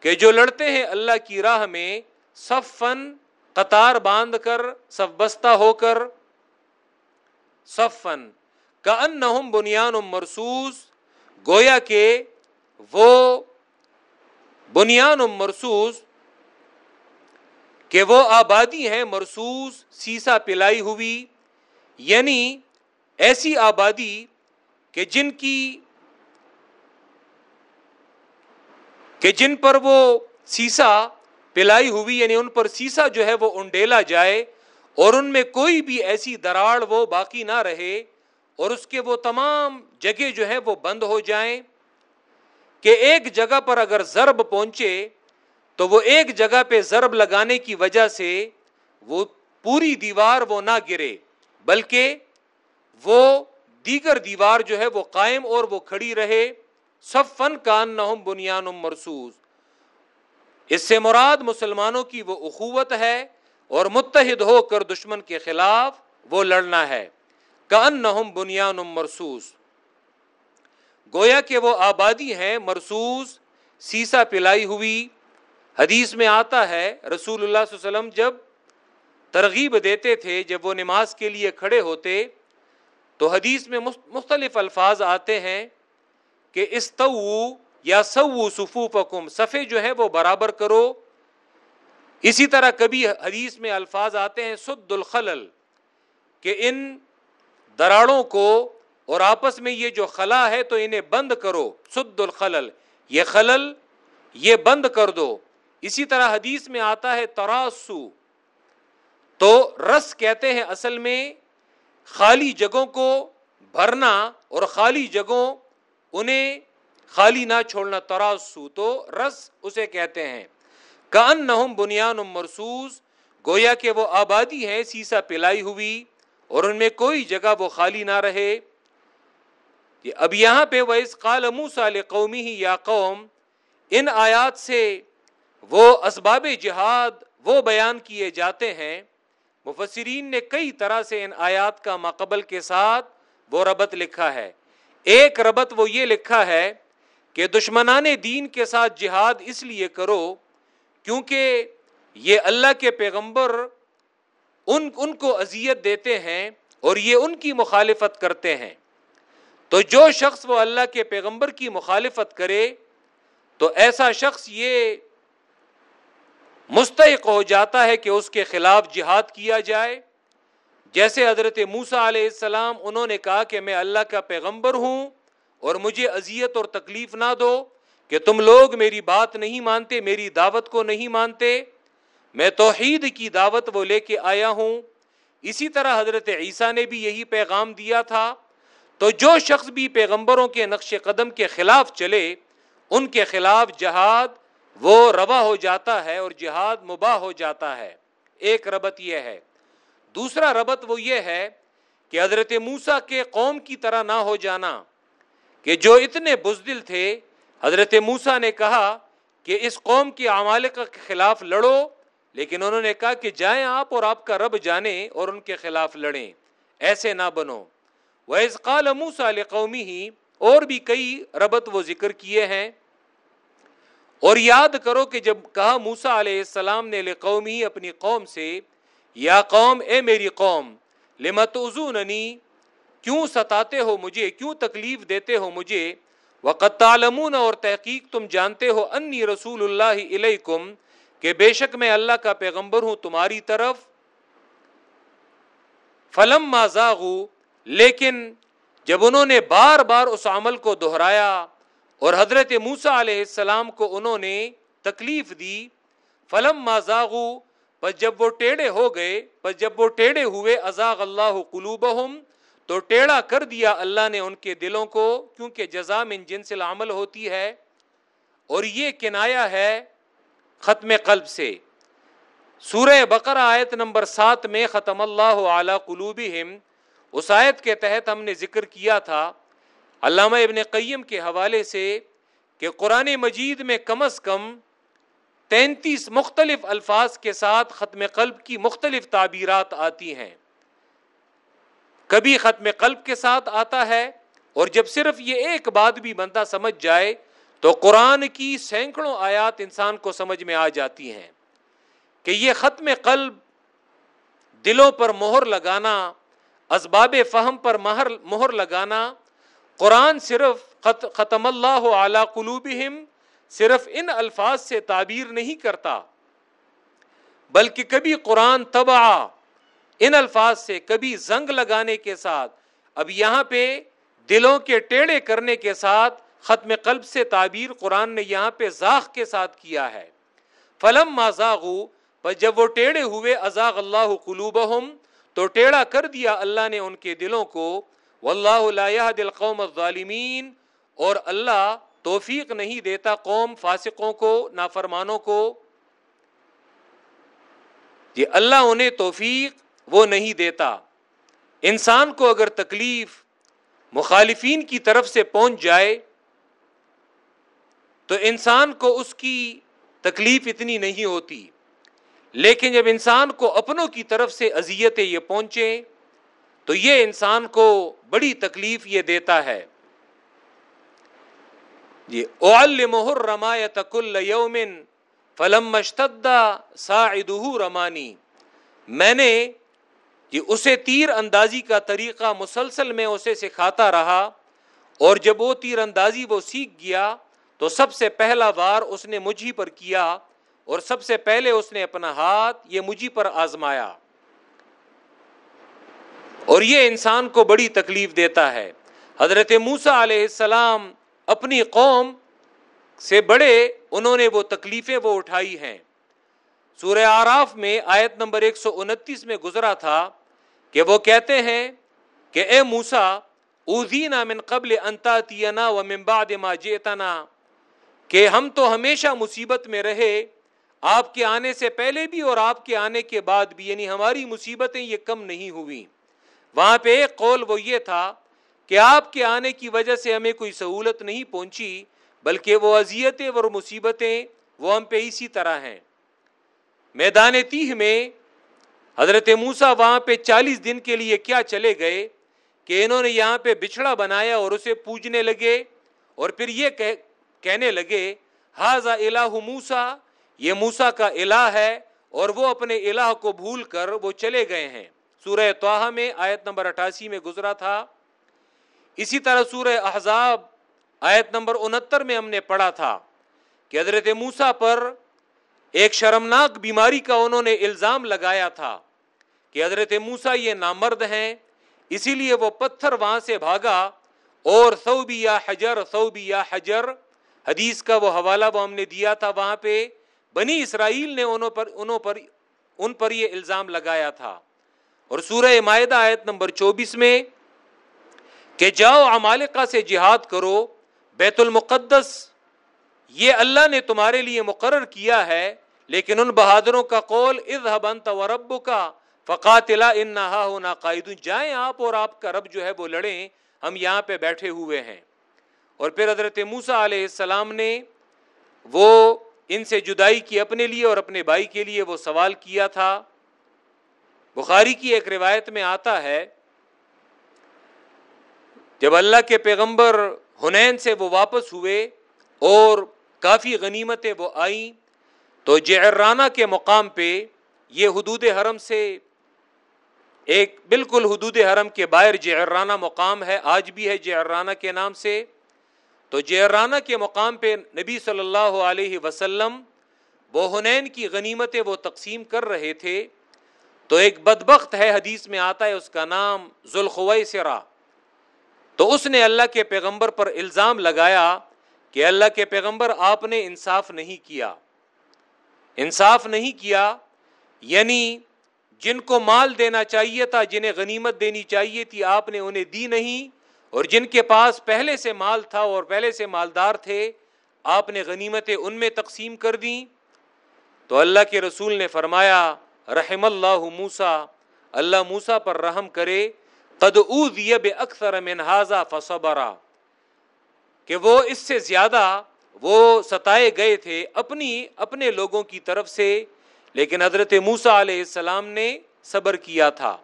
کہ جو لڑتے ہیں اللہ کی راہ میں صفن قطار باندھ کر سب بستہ ہو کر صفن کا ان بنیان مرسوس گویا کہ وہ بنیان مرسوس کہ وہ آبادی ہے مرسوس سیسا پلائی ہوئی یعنی ایسی آبادی کہ جن کی کہ جن پر وہ سیسا پلائی ہوئی یعنی ان پر سیسا جو ہے وہ انڈیلا جائے اور ان میں کوئی بھی ایسی دراڑ وہ باقی نہ رہے اور اس کے وہ تمام جگہ جو ہے وہ بند ہو جائیں کہ ایک جگہ پر اگر ضرب پہنچے تو وہ ایک جگہ پہ ضرب لگانے کی وجہ سے وہ پوری دیوار وہ نہ گرے، بلکہ وہ دیگر دیوار جو ہے وہ قائم اور وہ کھڑی رہے۔ سب فن کان نہ بنیان مرسوس اس سے مراد مسلمانوں کی وہ اخوت ہے اور متحد ہو کر دشمن کے خلاف وہ لڑنا ہے۔ کان نہ بنیان مرسوس گویا کہ وہ آبادی ہیں مرسوس سیسا پلائی ہوئی۔ حدیث میں آتا ہے، رسول اللہ صلی اللہ علیہ وسلم جب ترغیب دیتے تھے، جب وہ نماز کے لیے کھڑے ہوتے، تو حدیث میں مختلف الفاظ آتے ہیں۔ کہ استو یا سو سفو پکم صفے جو ہے وہ برابر کرو۔ اسی طرح کبھی حدیث میں الفاظ آتے ہیں، سد الخلل، کہ ان دراڑوں کو اور آپس میں یہ جو خلا ہے تو انہیں بند کرو۔ سد الخلل، یہ خلل، یہ بند کر دو۔ اسی طرح حدیث میں آتا ہے تراسو، تو رس کہتے ہیں اصل میں خالی جگہوں کو بھرنا اور خالی جگہوں انہیں خالی نہ چھوڑنا تراسو تو رس اسے کہتے ہیں۔ کان نہ بنیان مرسوس، گویا کہ وہ آبادی ہے، سیسا پلائی ہوئی اور ان میں کوئی جگہ وہ خالی نہ رہے۔ اب یہاں پہ وہ اس قال موسا قومی ہی یا قوم، ان آیات سے وہ اسباب جہاد وہ بیان کیے جاتے ہیں۔ مفسرین نے کئی طرح سے ان آیات کا مقبل کے ساتھ وہ ربط لکھا ہے۔ ایک ربط وہ یہ لکھا ہے کہ دشمنان دین کے ساتھ جہاد اس لیے کرو کیونکہ یہ اللہ کے پیغمبر ان ان کو اذیت دیتے ہیں اور یہ ان کی مخالفت کرتے ہیں۔ تو جو شخص وہ اللہ کے پیغمبر کی مخالفت کرے، تو ایسا شخص یہ مستحق ہو جاتا ہے کہ اس کے خلاف جہاد کیا جائے۔ جیسے حضرت موسا علیہ السلام، انہوں نے کہا کہ میں اللہ کا پیغمبر ہوں اور مجھے اذیت اور تکلیف نہ دو کہ تم لوگ میری بات نہیں مانتے، میری دعوت کو نہیں مانتے۔ میں توحید کی دعوت وہ لے کے آیا ہوں۔ اسی طرح حضرت عیسیٰ نے بھی یہی پیغام دیا تھا۔ تو جو شخص بھی پیغمبروں کے نقش قدم کے خلاف چلے، ان کے خلاف جہاد وہ روا ہو جاتا ہے اور جہاد مباح ہو جاتا ہے۔ ایک ربط یہ ہے۔ دوسرا ربط وہ یہ ہے کہ حضرت موسا کے قوم کی طرح نہ ہو جانا کہ جو اتنے بزدل تھے، حضرت موسا نے کہا کہ اس قوم کے عمالقہ کے خلاف لڑو، لیکن انہوں نے کہا کہ جائیں آپ اور آپ کا رب جانے اور ان کے خلاف لڑیں۔ ایسے نہ بنو۔ وہ اس قال موسا قومی ہی اور بھی کئی ربط وہ ذکر کیے ہیں۔ اور یاد کرو کہ جب کہا موسا علیہ السلام نے قومی اپنی قوم سے یا قوم، اے میری قوم لمت کیوں ستاتے ہو مجھے؟ کیوں تکلیف دیتے ہو مجھے؟ وقت تعلمون، اور تحقیق تم جانتے ہو انی رسول اللہ علیکم کہ بے شک میں اللہ کا پیغمبر ہوں تمہاری طرف۔ فلم ماضاغو لیکن جب انہوں نے بار بار اس عمل کو دہرایا، اور حضرت موسا علیہ السلام کو انہوں نے تکلیف دی فلم ماضاغو بس جب وہ ٹیڑے ہو گئے بس جب وہ ٹیڑے ہوئے، ازاغ اللہ قلوبہم، تو ٹیڑھا کر دیا اللہ نے ان کے دلوں کو، کیونکہ جزا من جن سے العمل ہوتی ہے۔ اور یہ کنایا ہے ختم قلب سے۔ سورہ بقرہ آیت نمبر سات میں ختم اللہ اعلی قلوبہم، اس آیت کے تحت ہم نے ذکر کیا تھا۔ علامہ ابن قیم کے حوالے سے کہ قرآن مجید میں کم از کم تینتیس مختلف الفاظ کے ساتھ ختم قلب کی مختلف تعبیرات آتی ہیں۔ کبھی ختم قلب کے ساتھ آتا ہے اور جب صرف یہ ایک بات بھی بندہ سمجھ جائے تو قرآن کی سینکڑوں آیات انسان کو سمجھ میں آ جاتی ہیں کہ یہ ختم قلب دلوں پر مہر لگانا، اسباب فہم پر مہر مہر لگانا، قرآن صرف ختم اللہ اعلی قلوبہم صرف ان الفاظ سے تعبیر نہیں کرتا، بلکہ کبھی قرآن تباہ ان الفاظ سے کبھی زنگ لگانے کے ساتھ، اب یہاں پہ دلوں کے ٹیڑے کرنے کے ساتھ ختم قلب سے تعبیر قرآن نے یہاں پہ زاخ کے ساتھ کیا ہے۔ فلم ماضاغو پر جب وہ ٹیڑے ہوئے، ازاغ اللہ قلوب تو ٹیڑھا کر دیا اللہ نے ان کے دلوں کو۔ واللہ دل قوم الظالمین، اور اللہ توفیق نہیں دیتا قوم فاسقوں کو، نافرمانوں کو۔ یہ اللہ انہیں توفیق وہ نہیں دیتا۔ انسان کو اگر تکلیف مخالفین کی طرف سے پہنچ جائے، تو انسان کو اس کی تکلیف اتنی نہیں ہوتی۔ لیکن جب انسان کو اپنوں کی طرف سے اذیتیں یہ پہنچے تو یہ انسان کو بڑی تکلیف یہ دیتا ہے۔ یہ اعلمہ رمایت کل یومن فلم مشتدہ ساعدہ رمانی۔ میں نے یہ اسے تیر اندازی کا طریقہ مسلسل میں اسے سکھاتا رہا اور جب وہ تیر اندازی وہ سیکھ گیا تو سب سے پہلا وار اس نے مجھی پر کیا اور سب سے پہلے اس نے اپنا ہاتھ یہ مجھی پر آزمایا۔ اور یہ انسان کو بڑی تکلیف دیتا ہے۔ حضرت موسا علیہ السلام اپنی قوم سے بڑے انہوں نے وہ تکلیفیں وہ اٹھائی ہیں۔ سورہ آراف میں آیت نمبر ایک سو انتیس میں گزرا تھا کہ وہ کہتے ہیں کہ اے موسا اوزینا من قبل انتاتینا و من بعد ما جیتنا کہ ہم تو ہمیشہ مصیبت میں رہے، آپ کے آنے سے پہلے بھی اور آپ کے آنے کے بعد بھی یعنی ہماری مصیبتیں یہ کم نہیں ہوئی وہاں پہ ایک قول وہ یہ تھا کہ آپ کے آنے کی وجہ سے ہمیں کوئی سہولت نہیں پہنچی، بلکہ وہ اذیتیں اور مصیبتیں وہ ہم پہ اسی طرح ہیں۔ میدان تیہ میں حضرت موسا وہاں پہ چالیس دن کے لیے کیا چلے گئے کہ انہوں نے یہاں پہ بچھڑا بنایا اور اسے پوجنے لگے اور پھر یہ کہنے لگے ہاضا الہ موسا یہ موسا کا الہ ہے اور وہ اپنے الہ کو بھول کر وہ چلے گئے ہیں۔ سورہ توحہ میں آیت نمبر اٹھاسی میں گزرا تھا۔ اسی طرح سورہ احزاب آیت نمبر انہتر میں ہم نے پڑھا تھا کہ حضرت موسا پر ایک شرمناک بیماری کا انہوں نے الزام لگایا تھا کہ حضرت موسا یہ نامرد ہیں، اسی لیے وہ پتھر وہاں سے بھاگا اور سعودی یا حجر سعودی یا حجر، حدیث کا وہ حوالہ وہ ہم نے دیا تھا وہاں پہ، بنی اسرائیل نے انہوں پر انہوں پر، ان پر یہ الزام لگایا تھا۔ اور سورہ معدہ آیت نمبر چوبیس میں کہ جاؤ عمالقہ سے جہاد کرو، بیت المقدس، یہ اللہ نے تمہارے لیے مقرر کیا ہے، لیکن ان بہادروں کا قول اذهب انت وربك فقاتلا انها هنا قائد جائیں آپ اور آپ کا رب جو ہے وہ لڑیں، ہم یہاں پہ بیٹھے ہوئے ہیں۔ اور پھر حضرت موسا علیہ السلام نے وہ ان سے جدائی کی اپنے لیے اور اپنے بھائی کے لیے وہ سوال کیا تھا۔ بخاری کی ایک روایت میں آتا ہے جب اللہ کے پیغمبر ہنین سے وہ واپس ہوئے اور کافی غنیمتیں وہ آئیں، تو جعرانہ کے مقام پہ یہ حدود حرم سے ایک بالکل حدود حرم کے باہر جعرانہ مقام ہے، آج بھی ہے جعرانہ کے نام سے۔ تو جعرانہ کے مقام پہ نبی صلی اللہ علیہ وسلم وہ ہنین کی غنیمتیں وہ تقسیم کر رہے تھے۔ تو ایک بدبخت ہے حدیث میں آتا ہے، اس کا نام ذوالخوئی سرا تو اس نے اللہ کے پیغمبر پر الزام لگایا کہ اللہ کے پیغمبر آپ نے انصاف نہیں کیا۔ انصاف نہیں کیا یعنی جن کو مال دینا چاہیے تھا، جنہیں غنیمت دینی چاہیے تھی، آپ نے انہیں دی نہیں۔ اور جن کے پاس پہلے سے مال تھا اور پہلے سے مالدار تھے، آپ نے غنیمتیں ان میں تقسیم کر دیں۔ تو اللہ کے رسول نے فرمایا، رحم اللہ موسا اللہ موسا پر رحم کرے۔ قد اکثر من هذا فصبرا، کہ وہ اس سے زیادہ وہ ستائے گئے تھے اپنی، اپنے لوگوں کی طرف سے، لیکن حضرت موسا علیہ السلام نے صبر کیا تھا۔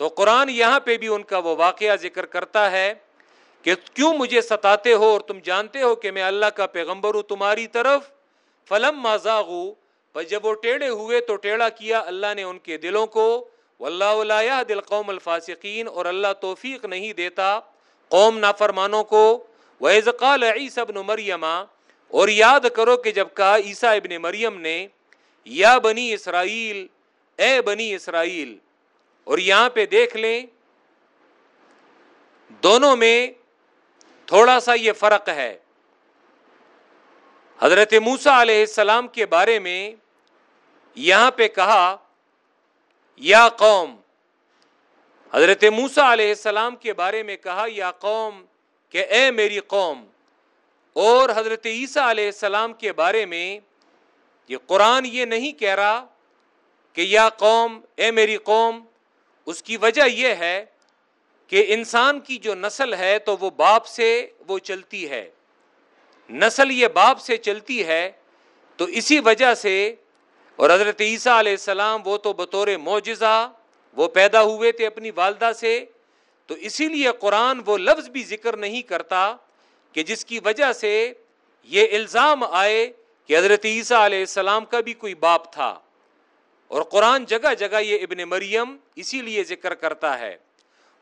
تو قرآن یہاں پہ بھی ان کا وہ واقعہ ذکر کرتا ہے کہ کیوں مجھے ستاتے ہو اور تم جانتے ہو کہ میں اللہ کا پیغمبر ہوں تمہاری طرف؟ فلم ماضاغو بس جب وہ ٹیڑھے ہوئے تو ٹیڑھا کیا اللہ نے ان کے دلوں کو واللہ دل قوم الفاسقین اور اللہ توفیق نہیں دیتا قوم نافرمانوں کو۔ وزقال عیسی ابن مریم اور یاد کرو کہ جب کہا عیسیٰ ابن مریم نے، یا بنی اسرائیل، اے بنی اسرائیل، اور یہاں پہ دیکھ لیں، دونوں میں تھوڑا سا یہ فرق ہے۔ حضرت موسا علیہ السلام کے بارے میں یہاں پہ کہا یا قوم، حضرت موسا علیہ السلام کے بارے میں کہا، یا قوم، کہ اے میری قوم، اور حضرت عیسیٰ علیہ السلام کے بارے میں یہ قرآن یہ نہیں کہہ رہا کہ یا قوم، اے میری قوم، اس کی وجہ یہ ہے کہ انسان کی جو نسل ہے تو وہ باپ سے وہ چلتی ہے۔ نسل یہ باپ سے چلتی ہے تو اسی وجہ سے اور حضرت عیسیٰ علیہ السلام وہ تو بطور معجزہ وہ پیدا ہوئے تھے اپنی والدہ سے، تو اسی لیے قرآن وہ لفظ بھی ذکر نہیں کرتا کہ جس کی وجہ سے یہ الزام آئے کہ حضرت عیسیٰ علیہ السلام کا بھی کوئی باپ تھا۔ اور قرآن جگہ جگہ یہ ابن مریم اسی لیے ذکر کرتا ہے۔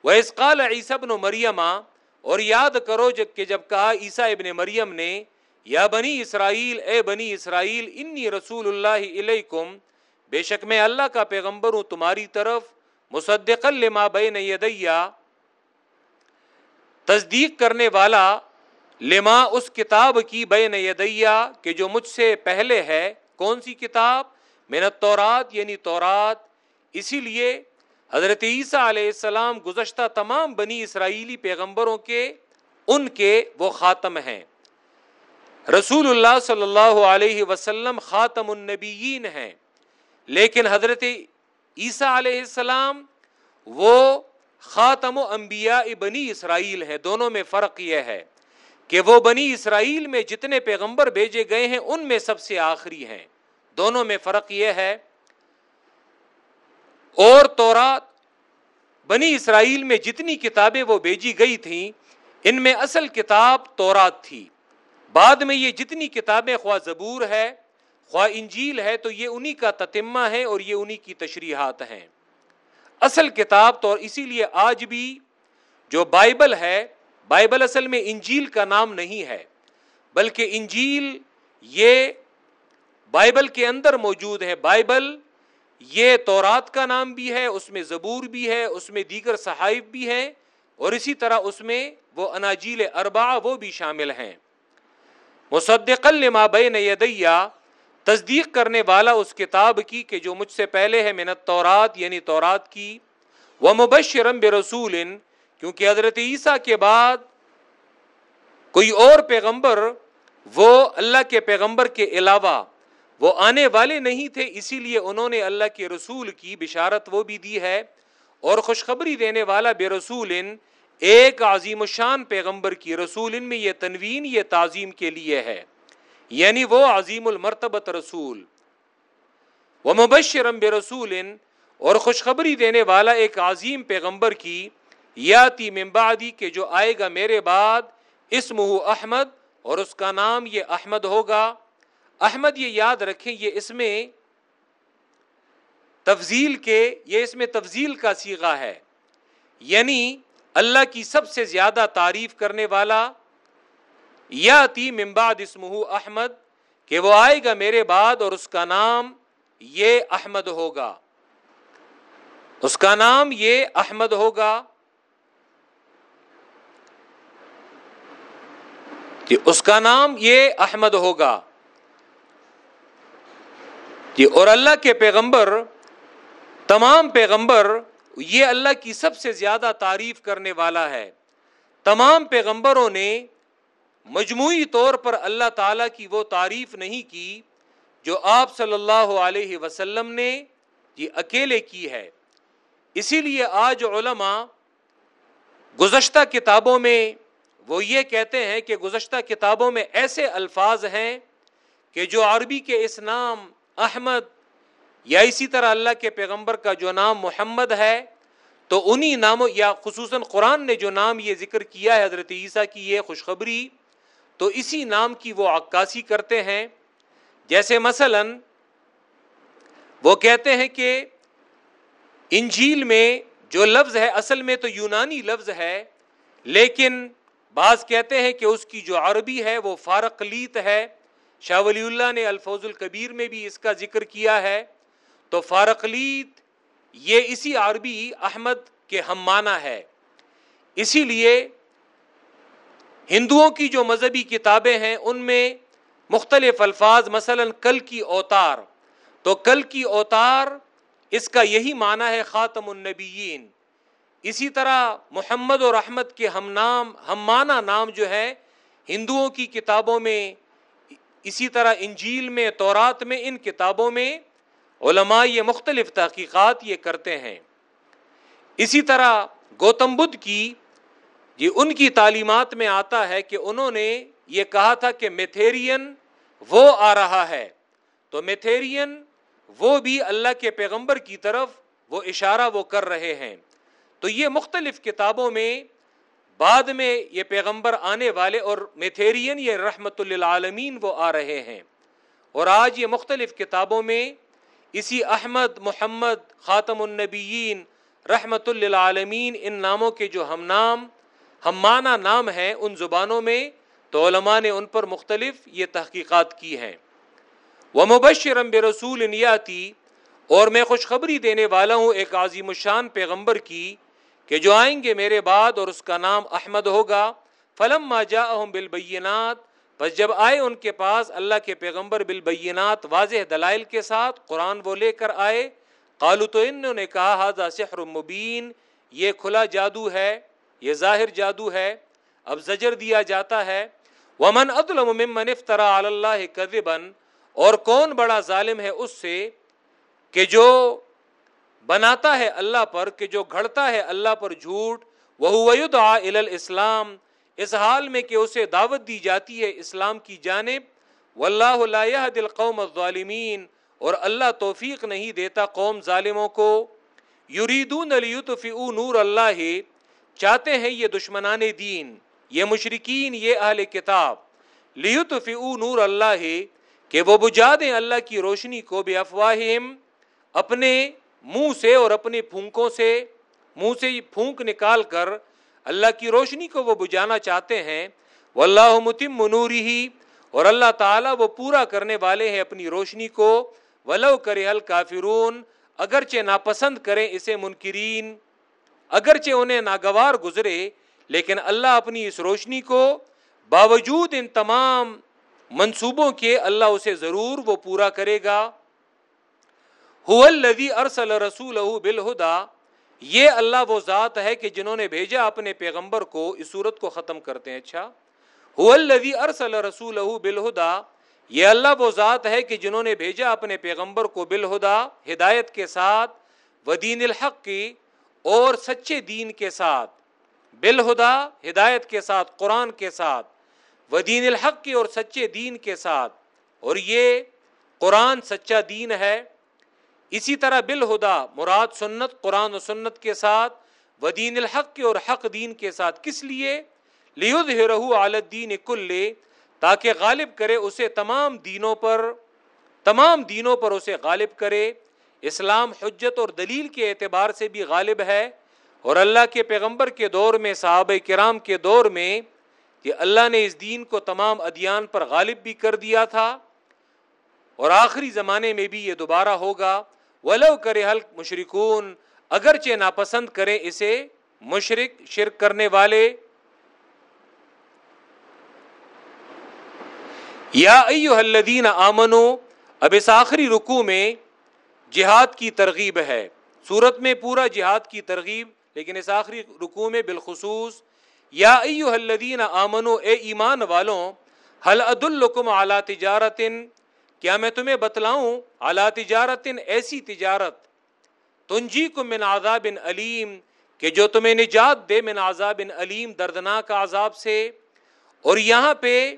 وہ اسقال عیسب ن مریم اور یاد کرو جبکہ جب کہا عیسیٰ ابن مریم نے یا بنی اسرائیل، اے بنی اسرائیل، انی رسول اللہ علیکم، بے شک میں اللہ کا پیغمبر ہوں تمہاری طرف مصدق لما بین یدیا تصدیق کرنے والا، لما اس کتاب کی بین یدیا کہ جو مجھ سے پہلے ہے، کون سی کتاب؟ محنت تورات یعنی تورات۔ اسی لیے حضرت عیسیٰ علیہ السلام گزشتہ تمام بنی اسرائیلی پیغمبروں کے، ان کے وہ خاتم ہیں۔ رسول اللہ صلی اللہ علیہ وسلم خاتم النبیین ہیں۔ لیکن حضرت عیسیٰ علیہ السلام وہ خاتم و انبیاء بنی اسرائیل ہے دونوں میں فرق یہ ہے کہ وہ بنی اسرائیل میں جتنے پیغمبر بھیجے گئے ہیں، ان میں سب سے آخری ہیں۔ دونوں میں فرق یہ ہے، اور تورات بنی اسرائیل میں جتنی کتابیں وہ بھیجی گئی تھیں، ان میں اصل کتاب تورات تھی۔ بعد میں یہ جتنی کتابیں خواہ زبور ہے، خواہ انجیل ہے، تو یہ انہی کا تتمہ ہے اور یہ انہی کی تشریحات ہیں۔ اصل کتاب تو اسی لیے آج بھی جو بائبل ہے، بائبل اصل میں انجیل کا نام نہیں ہے، بلکہ انجیل یہ بائبل کے اندر موجود ہے۔ بائبل یہ تورات کا نام بھی ہے، اس میں زبور بھی ہے، اس میں دیگر صحائف بھی ہیں اور اسی طرح اس میں وہ اناجیل اربا وہ بھی شامل ہیں۔ مصدق لما بین یدیا تصدیق کرنے والا اس کتاب کی کہ جو مجھ سے پہلے ہے منت تورات یعنی تورات کی وہ مبشرم برسول کیونکہ حضرت عیسیٰ کے بعد کوئی اور پیغمبر، وہ اللہ کے پیغمبر کے علاوہ وہ آنے والے نہیں تھے، اسی لیے انہوں نے اللہ کے رسول کی بشارت وہ بھی دی ہے، اور خوشخبری دینے والا بے رسول ایک عظیم الشان پیغمبر کی رسول ان میں یہ تنوین، یہ تعظیم کے لیے ہے۔ یعنی وہ عظیم المرتبت رسول۔ وہ مبشرم بے رسول اور خوشخبری دینے والا ایک عظیم پیغمبر کی، یاتی ممبادی کے جو آئے گا میرے بعد اسم احمد، اور اس کا نام یہ احمد ہوگا۔ احمد، یہ یاد رکھیں، یہ اس میں تفضیل کے، یہ اس میں تفضیل کا سیگا ہے۔ یعنی اللہ کی سب سے زیادہ تعریف کرنے والا یا تی ممباد اسمہ احمد، کہ وہ آئے گا میرے بعد اور اس کا نام یہ احمد ہوگا۔ اس کا نام یہ احمد ہوگا۔ کہ اس کا نام یہ احمد ہوگا۔ کہ اور اللہ کے پیغمبر، تمام پیغمبر یہ اللہ کی سب سے زیادہ تعریف کرنے والا ہے۔ تمام پیغمبروں نے مجموعی طور پر اللہ تعالی کی وہ تعریف نہیں کی جو آپ صلی اللہ علیہ وسلم نے یہ اکیلے کی ہے۔ اسی لیے آج علماء گزشتہ کتابوں میں وہ یہ کہتے ہیں کہ گزشتہ کتابوں میں ایسے الفاظ ہیں کہ جو عربی کے اس نام احمد یا اسی طرح اللہ کے پیغمبر کا جو نام محمد ہے، تو انہی ناموں یا خصوصاً قرآن نے جو نام یہ ذکر کیا ہے، حضرت عیسیٰ کی یہ خوشخبری، تو اسی نام کی وہ عکاسی کرتے ہیں۔ جیسے مثلا وہ کہتے ہیں کہ انجیل میں جو لفظ ہے، اصل میں تو یونانی لفظ ہے، لیکن بعض کہتے ہیں کہ اس کی جو عربی ہے وہ فارقلیت ہے۔ شاہ ولی اللہ نے الفوظ القبیر میں بھی اس کا ذکر کیا ہے۔ تو فارقلیت یہ اسی عربی احمد کے ہم مانا ہے۔ اسی لیے ہندوؤں کی جو مذہبی کتابیں ہیں، ان میں مختلف الفاظ، مثلا کل کی اوتار۔ تو کل کی اوتار، اس کا یہی معنی ہے خاتم النبیین۔ اسی طرح محمد اور احمد کے ہم نام، ہم معنی نام جو ہے ہندوؤں کی کتابوں میں، اسی طرح انجیل میں، تورات میں، ان کتابوں میں علماء یہ مختلف تحقیقات یہ کرتے ہیں۔ اسی طرح گوتم بدھ کی یہ ان کی تعلیمات میں آتا ہے کہ انہوں نے یہ کہا تھا کہ میتھیرین وہ آ رہا ہے۔ تو میتھیرین وہ بھی اللہ کے پیغمبر کی طرف وہ اشارہ وہ کر رہے ہیں۔ تو یہ مختلف کتابوں میں بعد میں یہ پیغمبر آنے والے اور میتھیرین یہ رحمت للعالمین وہ آ رہے ہیں۔ اور آج یہ مختلف کتابوں میں اسی احمد محمد خاتم النبیین رحمت للعالمین ان ناموں کے جو ہم نام، ہم معنی نام ہیں ان زبانوں میں تو علماء نے ان پر مختلف یہ تحقیقات کی ہیں۔ وہ مبشر بے رسول نیاتی اور میں خوشخبری دینے والا ہوں ایک عظیم الشان پیغمبر کی کہ جو آئیں گے میرے بعد اور اس کا نام احمد ہوگا۔ فلم ما جاءہم بالبینات بس جب آئے ان کے پاس، اللہ کے پیغمبر بالبینات واضح دلائل کے ساتھ قرآن وہ لے کر آئے۔ قالو تو انہوں نے کہا حاضہ سحر مبین، یہ کھلا جادو ہے، یہ ظاہر جادو ہے، اب زجر دیا جاتا ہے۔ ومن اظلم ممن افترا علی اللہ کذبا، اور کون بڑا ظالم ہے اس سے کہ جو بناتا ہے اللہ پر، کہ جو گھڑتا ہے اللہ پر جھوٹ۔ وہ اسلام اس حال میں کہ اسے دعوت دی جاتی ہے اسلام کی جانب، واللہ لا يهدي القوم الظالمین، اور اللہ توفیق نہیں دیتا قوم ظالموں کو۔ یریدون لیطفئوا نور اللہ، چاہتے ہیں یہ دشمنان دین، یہ مشرقین یہ اہل کتاب۔ لیطفئوا نور اللہ، کہ وہ بجا دیں اللہ کی روشنی کو بے افواہم اپنے منہ سے اور اپنے پھونکوں سے، منہ سے پھونک نکال کر اللہ کی روشنی کو وہ بجانا چاہتے ہیں، واللہ متم منوری ہی اور اللہ تعالیٰ وہ پورا کرنے والے ہیں اپنی روشنی کو۔ ولو کرے حل کافرون اگرچہ ناپسند کریں اسے منکرین۔ اگرچہ انہیں ناگوار گزرے، لیکن اللہ اپنی اس روشنی کو، باوجود ان تمام منصوبوں کے اللہ اسے ضرور وہ پورا کرے گا۔ ارسل رسول بالہدا یہ اللہ وہ ذات ہے کہ جنہوں نے بھیجا اپنے پیغمبر کو، اس صورت کو ختم کرتے ہیں۔ اچھا۔ ارسل رسول بالہدا۔ یہ اللہ وہ ذات ہے کہ جنہوں نے بھیجا اپنے پیغمبر کو بالہدا، ہدایت کے ساتھ، ودین الحق کی اور سچے دین کے ساتھ۔ بالہدا، ہدایت کے ساتھ، قرآن کے ساتھ۔ ودین الحق کی اور سچے دین کے ساتھ۔ اور یہ قرآن سچا دین ہے۔ اسی طرح بالہدا مراد سنت، قرآن و سنت کے ساتھ ودین الحق کے اور حق دین کے ساتھ کس لیے؟ لیود رہو عالدین کل، تاکہ غالب کرے اسے تمام دینوں پر، تمام دینوں پر اسے غالب کرے۔ اسلام حجت اور دلیل کے اعتبار سے بھی غالب ہے۔ اور اللہ کے پیغمبر کے دور میں، صحابہ کرام کے دور میں، کہ اللہ نے اس دین کو تمام ادیان پر غالب بھی کر دیا تھا۔ اور آخری زمانے میں بھی یہ دوبارہ ہوگا۔ ولو کرے حل مشرکون، اگرچہ ناپسند کریں اسے مشرق شرک کرنے والے۔ یا ایو الذین آمنو، اب اس آخری رکو میں جہاد کی ترغیب ہے۔ صورت میں پورا جہاد کی ترغیب، لیکن اس آخری رکو میں بالخصوص، یا ایو الذین آمنو، اے ایمان والوں حل عد اعلیٰ تجارت کیا میں تمہیں بتلاؤں اعلیٰ تجارت ایسی تجارت تنجی کو من عذاب علیم کہ جو تمہیں نجات دے من عذاب علیم دردناک عذاب سے؟ اور یہاں پہ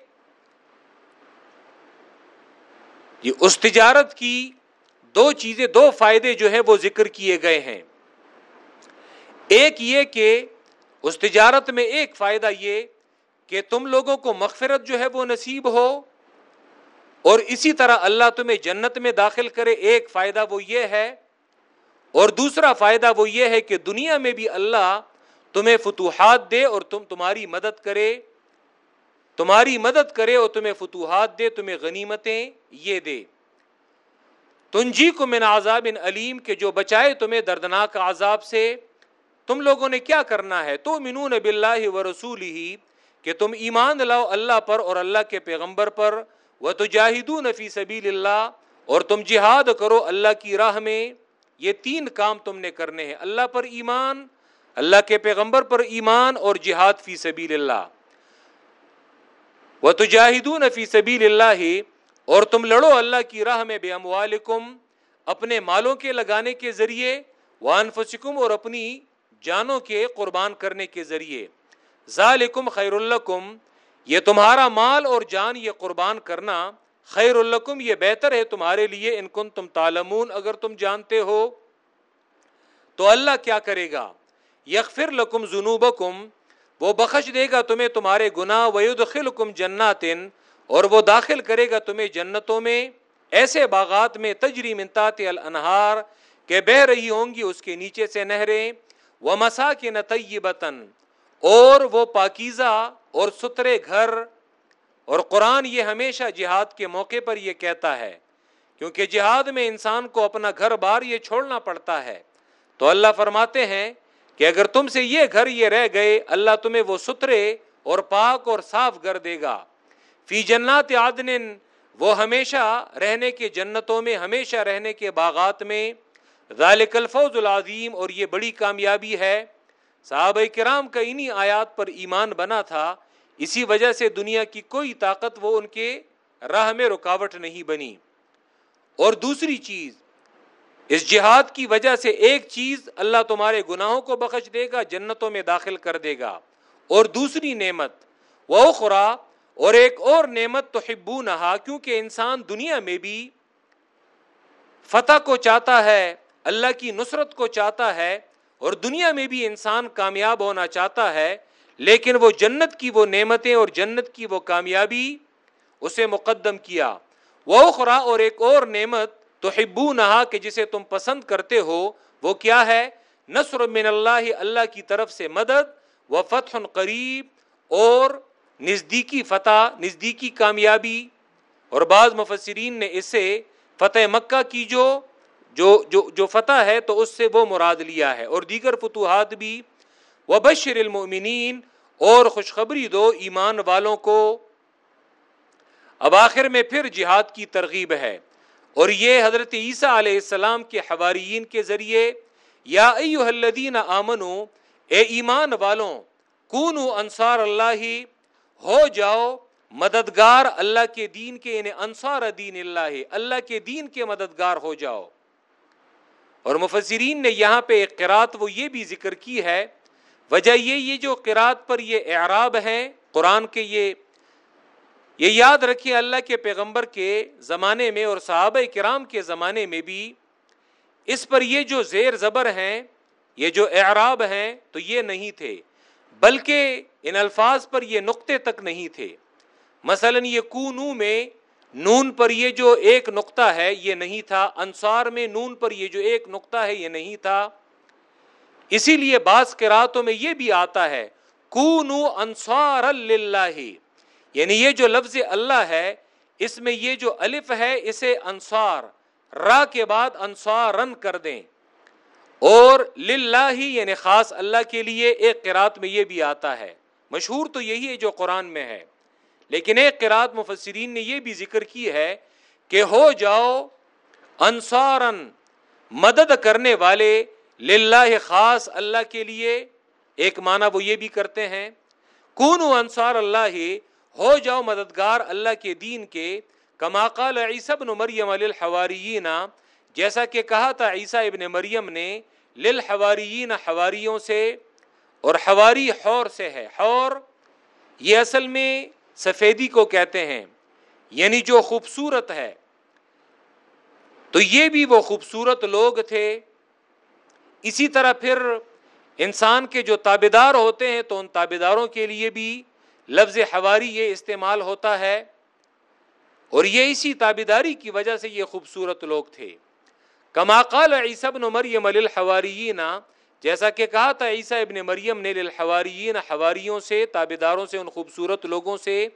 یہ اس تجارت کی دو چیزیں، دو فائدے جو ہیں وہ ذکر کیے گئے ہیں۔ ایک یہ کہ اس تجارت میں ایک فائدہ یہ کہ تم لوگوں کو مغفرت جو ہے وہ نصیب ہو اور اسی طرح اللہ تمہیں جنت میں داخل کرے، ایک فائدہ وہ یہ ہے اور دوسرا فائدہ وہ یہ ہے کہ دنیا میں بھی اللہ تمہیں فتوحات دے اور تم تمہاری مدد کرے، تمہاری مدد کرے اور تمہیں فتوحات دے، تمہیں غنیمتیں یہ دے۔ تنجی کو من عذاب علیم کے جو بچائے تمہیں دردناک عذاب سے، تم لوگوں نے کیا کرنا ہے؟ تو منون بلّہ و رسول ہی کہ تم ایمان لاؤ اللہ پر اور اللہ کے پیغمبر پر وہ تو جاہدو نفی سبیل اللہ اور تم جہاد کرو اللہ کی راہ میں۔ یہ تین کام تم نے کرنے ہیں۔ اللہ پر ایمان، اللہ کے پیغمبر پر ایمان اور جہاد فی سبیل اللہ۔ وہ تو جاہدو نفی سبیل اللہ اور تم لڑو اللہ کی راہ میں بے اموالکم، اپنے مالوں کے لگانے کے ذریعے وان فسکم اور اپنی جانوں کے قربان کرنے کے ذریعے۔ ذالکم خیر الکم یہ تمہارا مال اور جان یہ قربان کرنا خیر الکم یہ بہتر ہے تمہارے لیے، ان کن تم تالمون اگر تم جانتے ہو۔ تو اللہ کیا کرے گا؟ یغفر لکم ذنوبکم، وہ بخش دے گا تمہیں تمہارے گناہ، ویدخلکم جناتن، اور وہ داخل کرے گا تمہیں جنتوں میں۔ ایسے باغات میں تجری منتات الانہار، کہ بہ رہی ہوں گی اس کے نیچے سے نہریں۔ وہ مسا کے نتن اور وہ پاکیزہ اور سترے گھر۔ اور قرآن یہ ہمیشہ جہاد کے موقع پر یہ کہتا ہے، کیونکہ جہاد میں انسان کو اپنا گھر بار یہ چھوڑنا پڑتا ہے۔ تو اللہ فرماتے ہیں کہ اگر تم سے یہ گھر یہ رہ گئے، اللہ تمہیں وہ سترے اور پاک اور صاف گھر دے گا۔ فی جنات عدن، وہ ہمیشہ رہنے کے جنتوں میں، ہمیشہ رہنے کے باغات میں۔ ذالک الفوز العظیم، اور یہ بڑی کامیابی ہے۔ صحابہ کرام کا انہی آیات پر ایمان بنا تھا۔ اسی وجہ سے دنیا کی کوئی طاقت وہ ان کے راہ میں رکاوٹ نہیں بنی۔ اور دوسری چیز، اس جہاد کی وجہ سے ایک چیز اللہ تمہارے گناہوں کو بخش دے گا، جنتوں میں داخل کر دے گا۔ اور دوسری نعمت وہ خورا اور ایک اور نعمت تو حبو نہا کیونکہ انسان دنیا میں بھی فتح کو چاہتا ہے، اللہ کی نصرت کو چاہتا ہے، اور دنیا میں بھی انسان کامیاب ہونا چاہتا ہے۔ لیکن وہ جنت کی وہ نعمتیں اور جنت کی وہ کامیابی اسے مقدم کیا۔ وہ خورا اور ایک اور نعمت تو حبو نہا کہ جسے تم پسند کرتے ہو، وہ کیا ہے؟ نصر من اللہ اللہ کی طرف سے مدد و فتح قریب اور نزدیکی فتح، نزدیکی کامیابی۔ اور بعض مفسرین نے اسے فتح مکہ کی، جو جو جو جو فتح ہے، تو اس سے وہ مراد لیا ہے۔ اور دیگر فتوحات بھی وہ بشر المؤمنین، اور خوشخبری دو ایمان والوں کو۔ اب آخر میں پھر جہاد کی ترغیب ہے۔ اور یہ حضرت عیسیٰ علیہ السلام کے حواریین کے ذریعے، یا ایوہ الذین آمنو، اے ایمان والوں، کونو انصار اللہ، ہو جاؤ، مددگار اللہ کے دین کے یعنی انصار دین اللہ اللہ کے دین کے مددگار ہو جاؤ۔ اور مفسرین نے یہاں پہ ایک قرات وہ یہ بھی ذکر کی ہے وجہ یہ یہ جو قرات پر یہ اعراب ہیں قرآن کے یہ یہ یاد رکھیے اللہ کے پیغمبر کے زمانے میں اور صحابہ کرام کے زمانے میں بھی اس پر یہ جو زیر زبر ہیں، یہ جو اعراب ہیں تو یہ نہیں تھے، بلکہ ان الفاظ پر یہ نقطے تک نہیں تھے۔ مثلا یہ کونو میں نون پر یہ جو ایک نقطہ ہے، یہ نہیں تھا۔ انصار میں نون پر یہ جو ایک نقطہ ہے، یہ نہیں تھا۔ اسی لیے بعض قراتوں میں یہ بھی آتا ہے، کونو انصار اللہ یعنی یہ جو لفظ اللہ ہے، اس میں یہ جو الف ہے، اسے انصار، را کے بعد انصارن کر دیں۔ اور للہ ہی یعنی خاص اللہ کے لیے ایک قرات میں یہ بھی آتا ہے۔ مشہور تو یہی ہے جو قرآن میں ہے۔ لیکن ایک قرات مفسرین نے یہ بھی ذکر کی ہے کہ ہو جاؤ انصارن، مدد کرنے والے للہ خاص اللہ کے لیے ایک معنی وہ یہ بھی کرتے ہیں کون انصار اللہ، ہو جاؤ مددگار اللہ کے دین کے، کما قال عیسی بن مریم للحواریین، جیسا کہ کہا تھا عیسیٰ ابن مریم نے، للحواریین حواریوں سے اور حواری حور سے ہے۔ حور یہ اصل میں سفیدی کو کہتے ہیں یعنی جو خوبصورت ہے۔ تو یہ بھی وہ خوبصورت لوگ تھے۔ اسی طرح پھر انسان کے جو تابے دار ہوتے ہیں تو ان تابے داروں کے لیے بھی لفظ حواری یہ استعمال ہوتا ہے۔ اور یہ اسی تابے داری کی وجہ سے یہ خوبصورت لوگ تھے۔ کما قال عیسی ابن مریم للحواریین، جیسا کہ کہا تھا عیسیٰ ابن مریم نے، للحواریین، حواریوں سے تابے داروں سے، ان خوبصورت لوگوں سے،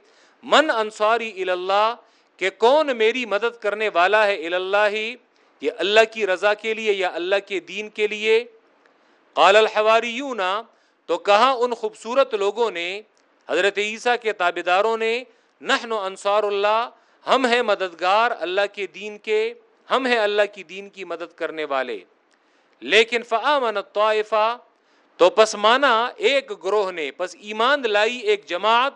من انصاری اللہ، کہ کون میری مدد کرنے والا ہے اللہ یہ اللہ کی رضا کے لیے یا اللہ کے دین کے لیے؟ قال الحواریون، تو کہا ان خوبصورت لوگوں نے، حضرت عیسیٰ کے تابے داروں نے، نحن انصار اللہ، ہم ہیں مددگار اللہ کے دین کے، ہم ہیں اللہ کی دین کی مدد کرنے والے۔ لیکن فعامن طائفہ تو پس مانا ایک گروہ نے، پس ایمان لائی ایک جماعت،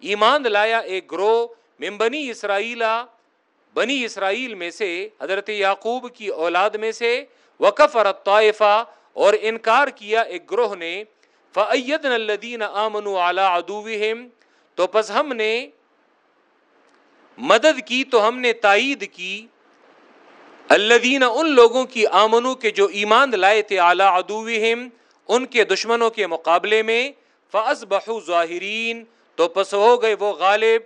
ایمان لایا ایک گروہ، من بنی اسرائیلا بنی اسرائیل میں سے، حضرت یعقوب کی اولاد میں سے وکفر الطائفہ اور انکار کیا ایک گروہ نے فعیدن الدین آمن اعلیٰ ادوہم تو پس ہم نے مدد کی، تو ہم نے تائید کی الدین ان لوگوں کی آمنو کے جو ایمان لائے تھے اعلیٰ ادوہم ان کے دشمنوں کے مقابلے میں فعص بحو ظاہرین تو پس ہو گئے وہ غالب۔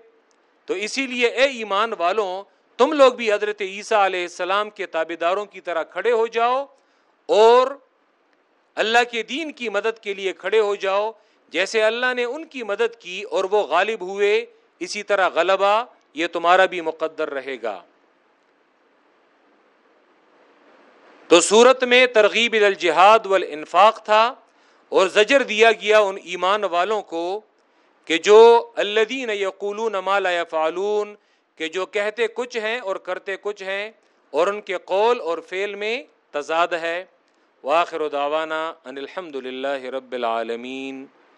تو اسی لیے اے ایمان والوں تم لوگ بھی حضرت عیسیٰ علیہ السلام کے تابے داروں کی طرح کھڑے ہو جاؤ اور اللہ کے دین کی مدد کے لیے کھڑے ہو جاؤ۔ جیسے اللہ نے ان کی مدد کی اور وہ غالب ہوئے، اسی طرح غلبہ یہ تمہارا بھی مقدر رہے گا۔ تو صورت میں ترغیب الجہاد والانفاق تھا اور زجر دیا گیا ان ایمان والوں کو کہ جو الدین یقولون ما لا يفعلون کہ جو کہتے کچھ ہیں اور کرتے کچھ ہیں اور ان کے قول اور فعل میں تضاد ہے۔ واخر دعوانا ان الحمد للہ رب العالمین۔